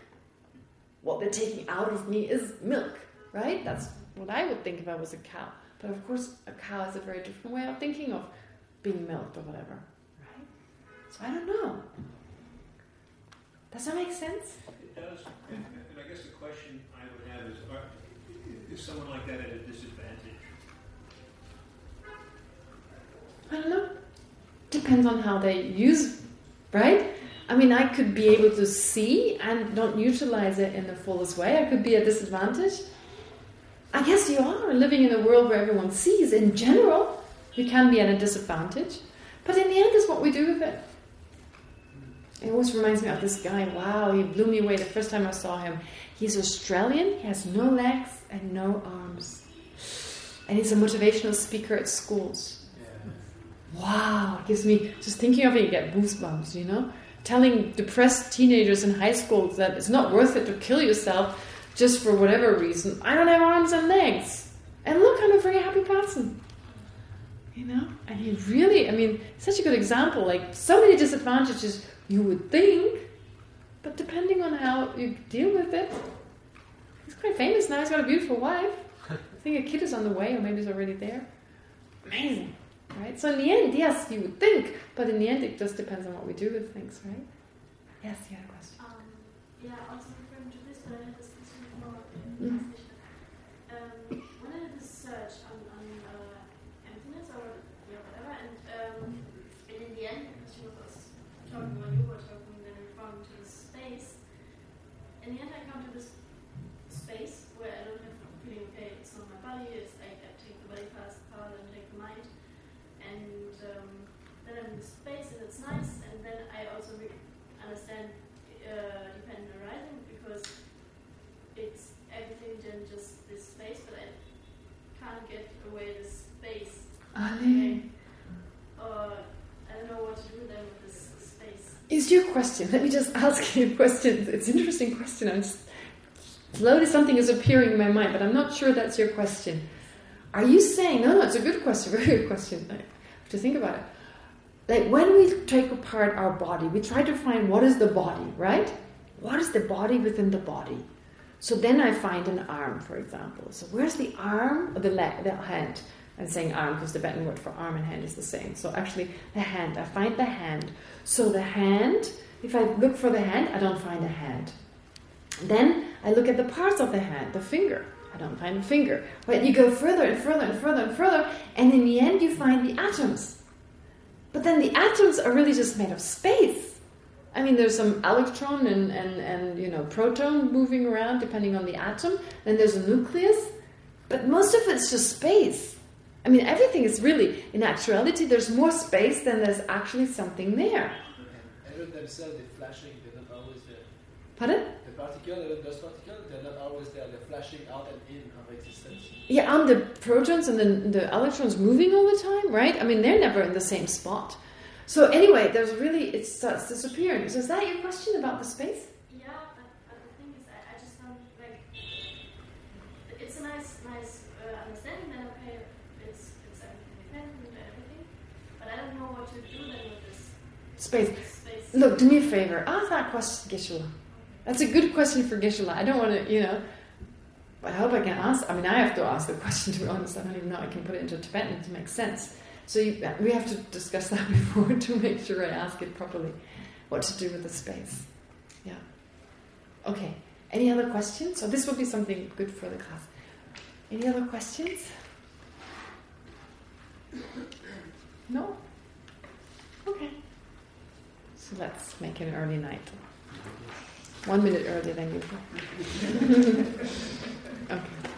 S1: What they're taking out of me is milk, right? That's what I would think if I was a cow. But of course, a cow has a very different way of thinking of being milked or whatever? So I don't know. Does that make sense?
S3: It does, and, and I guess the question I would have is, are, is someone like that at a disadvantage?
S1: I don't know. Depends on how they use, right? I mean, I could be able to see and not utilize it in the fullest way. I could be at a disadvantage. I guess you are living in a world where everyone sees. In general, you can be at a disadvantage. But in the end, it's what we do with it. It always reminds me of this guy. Wow, he blew me away the first time I saw him. He's Australian. He has no legs and no arms. And he's a motivational speaker at schools. Wow, it gives me, just thinking of it, you get goosebumps, you know? Telling depressed teenagers in high school that it's not worth it to kill yourself just for whatever reason. I don't have arms and legs. And look, I'm a very happy person. You know? And he really, I mean, such a good example. Like, so many disadvantages you would think, but depending on how you deal with it, he's quite famous now. He's got a beautiful wife. I think a kid is on the way, or maybe he's already there. Amazing. Right? So in the end, yes, you would think, but in the end, it just depends on what we do with things, right? Yes, you had a question.
S10: Um, yeah, also referring to this, but I had this question before in
S1: Mhm.
S10: the station. Um, when I did this search on, on uh, emptiness or yeah, whatever, and, um, and in the end, because she was talking when you were talking, then referring to this space, in the end, I come to this space where I don't have the feeling, okay, it's not my body, it's I, I take the body fast part and take the mind, and um, then I'm in this space and it's nice, and then I also re- understand uh, dependent arising because it's everything than just this space, but I can't get away this space.
S1: Ali.
S10: Or I don't know what to do then with this space.
S1: Is your question, let me just ask you a question. It's an interesting question. I'm just, slowly something is appearing in my mind, but I'm not sure that's your question. Are you saying, no, no, it's a good question, very good question. I have to think about it. Like when we take apart our body, we try to find what is the body, right? What is the body within the body? So then I find an arm, for example. So where's the arm or the leg, the hand? I'm saying arm because the Tibetan word for arm and hand is the same. So actually, the hand. I find the hand. So the hand, if I look for the hand, I don't find a hand. Then I look at the parts of the hand, the finger. I don't find a finger. But you go further and further and further and further, and in the end you find the atoms. But then the atoms are really just made of space. I mean, there's some electron and, and, and you know proton moving around depending on the atom. Then there's a nucleus, but most of it's just space. I mean, everything is really, in actuality, there's more space than there's actually something there.
S5: Even themselves, they're flashing, they're not always there.
S1: Pardon?
S5: The particle, uh, those particles, they're not always there. They're flashing out and in of existence.
S1: Yeah, and the protons and the, the electrons moving all the time, right? I mean, they're never in the same spot. So anyway, there's really, it starts disappearing. So is that your question about the space?
S10: Yeah, but, but the thing is, I, I just don't like. It's a nice, nice uh, understanding that okay, it's it's independent and everything, but I don't know what to do then with this
S1: Space.
S10: space.
S1: Look, do me a favor. Ask that question to Geshe-la. That's a good question for Geshe-la. I don't want to, you know, I hope I can ask. I mean, I have to ask the question, to be honest. I don't even know I can put it into Tibetan to make sense. So you, uh, we have to discuss that before to make sure I ask it properly. what to do with the space. Yeah. Okay. Any other questions? So this would be something good for the class. Any other questions? No? Okay. So let's make an early night. One minute earlier than usual. okay.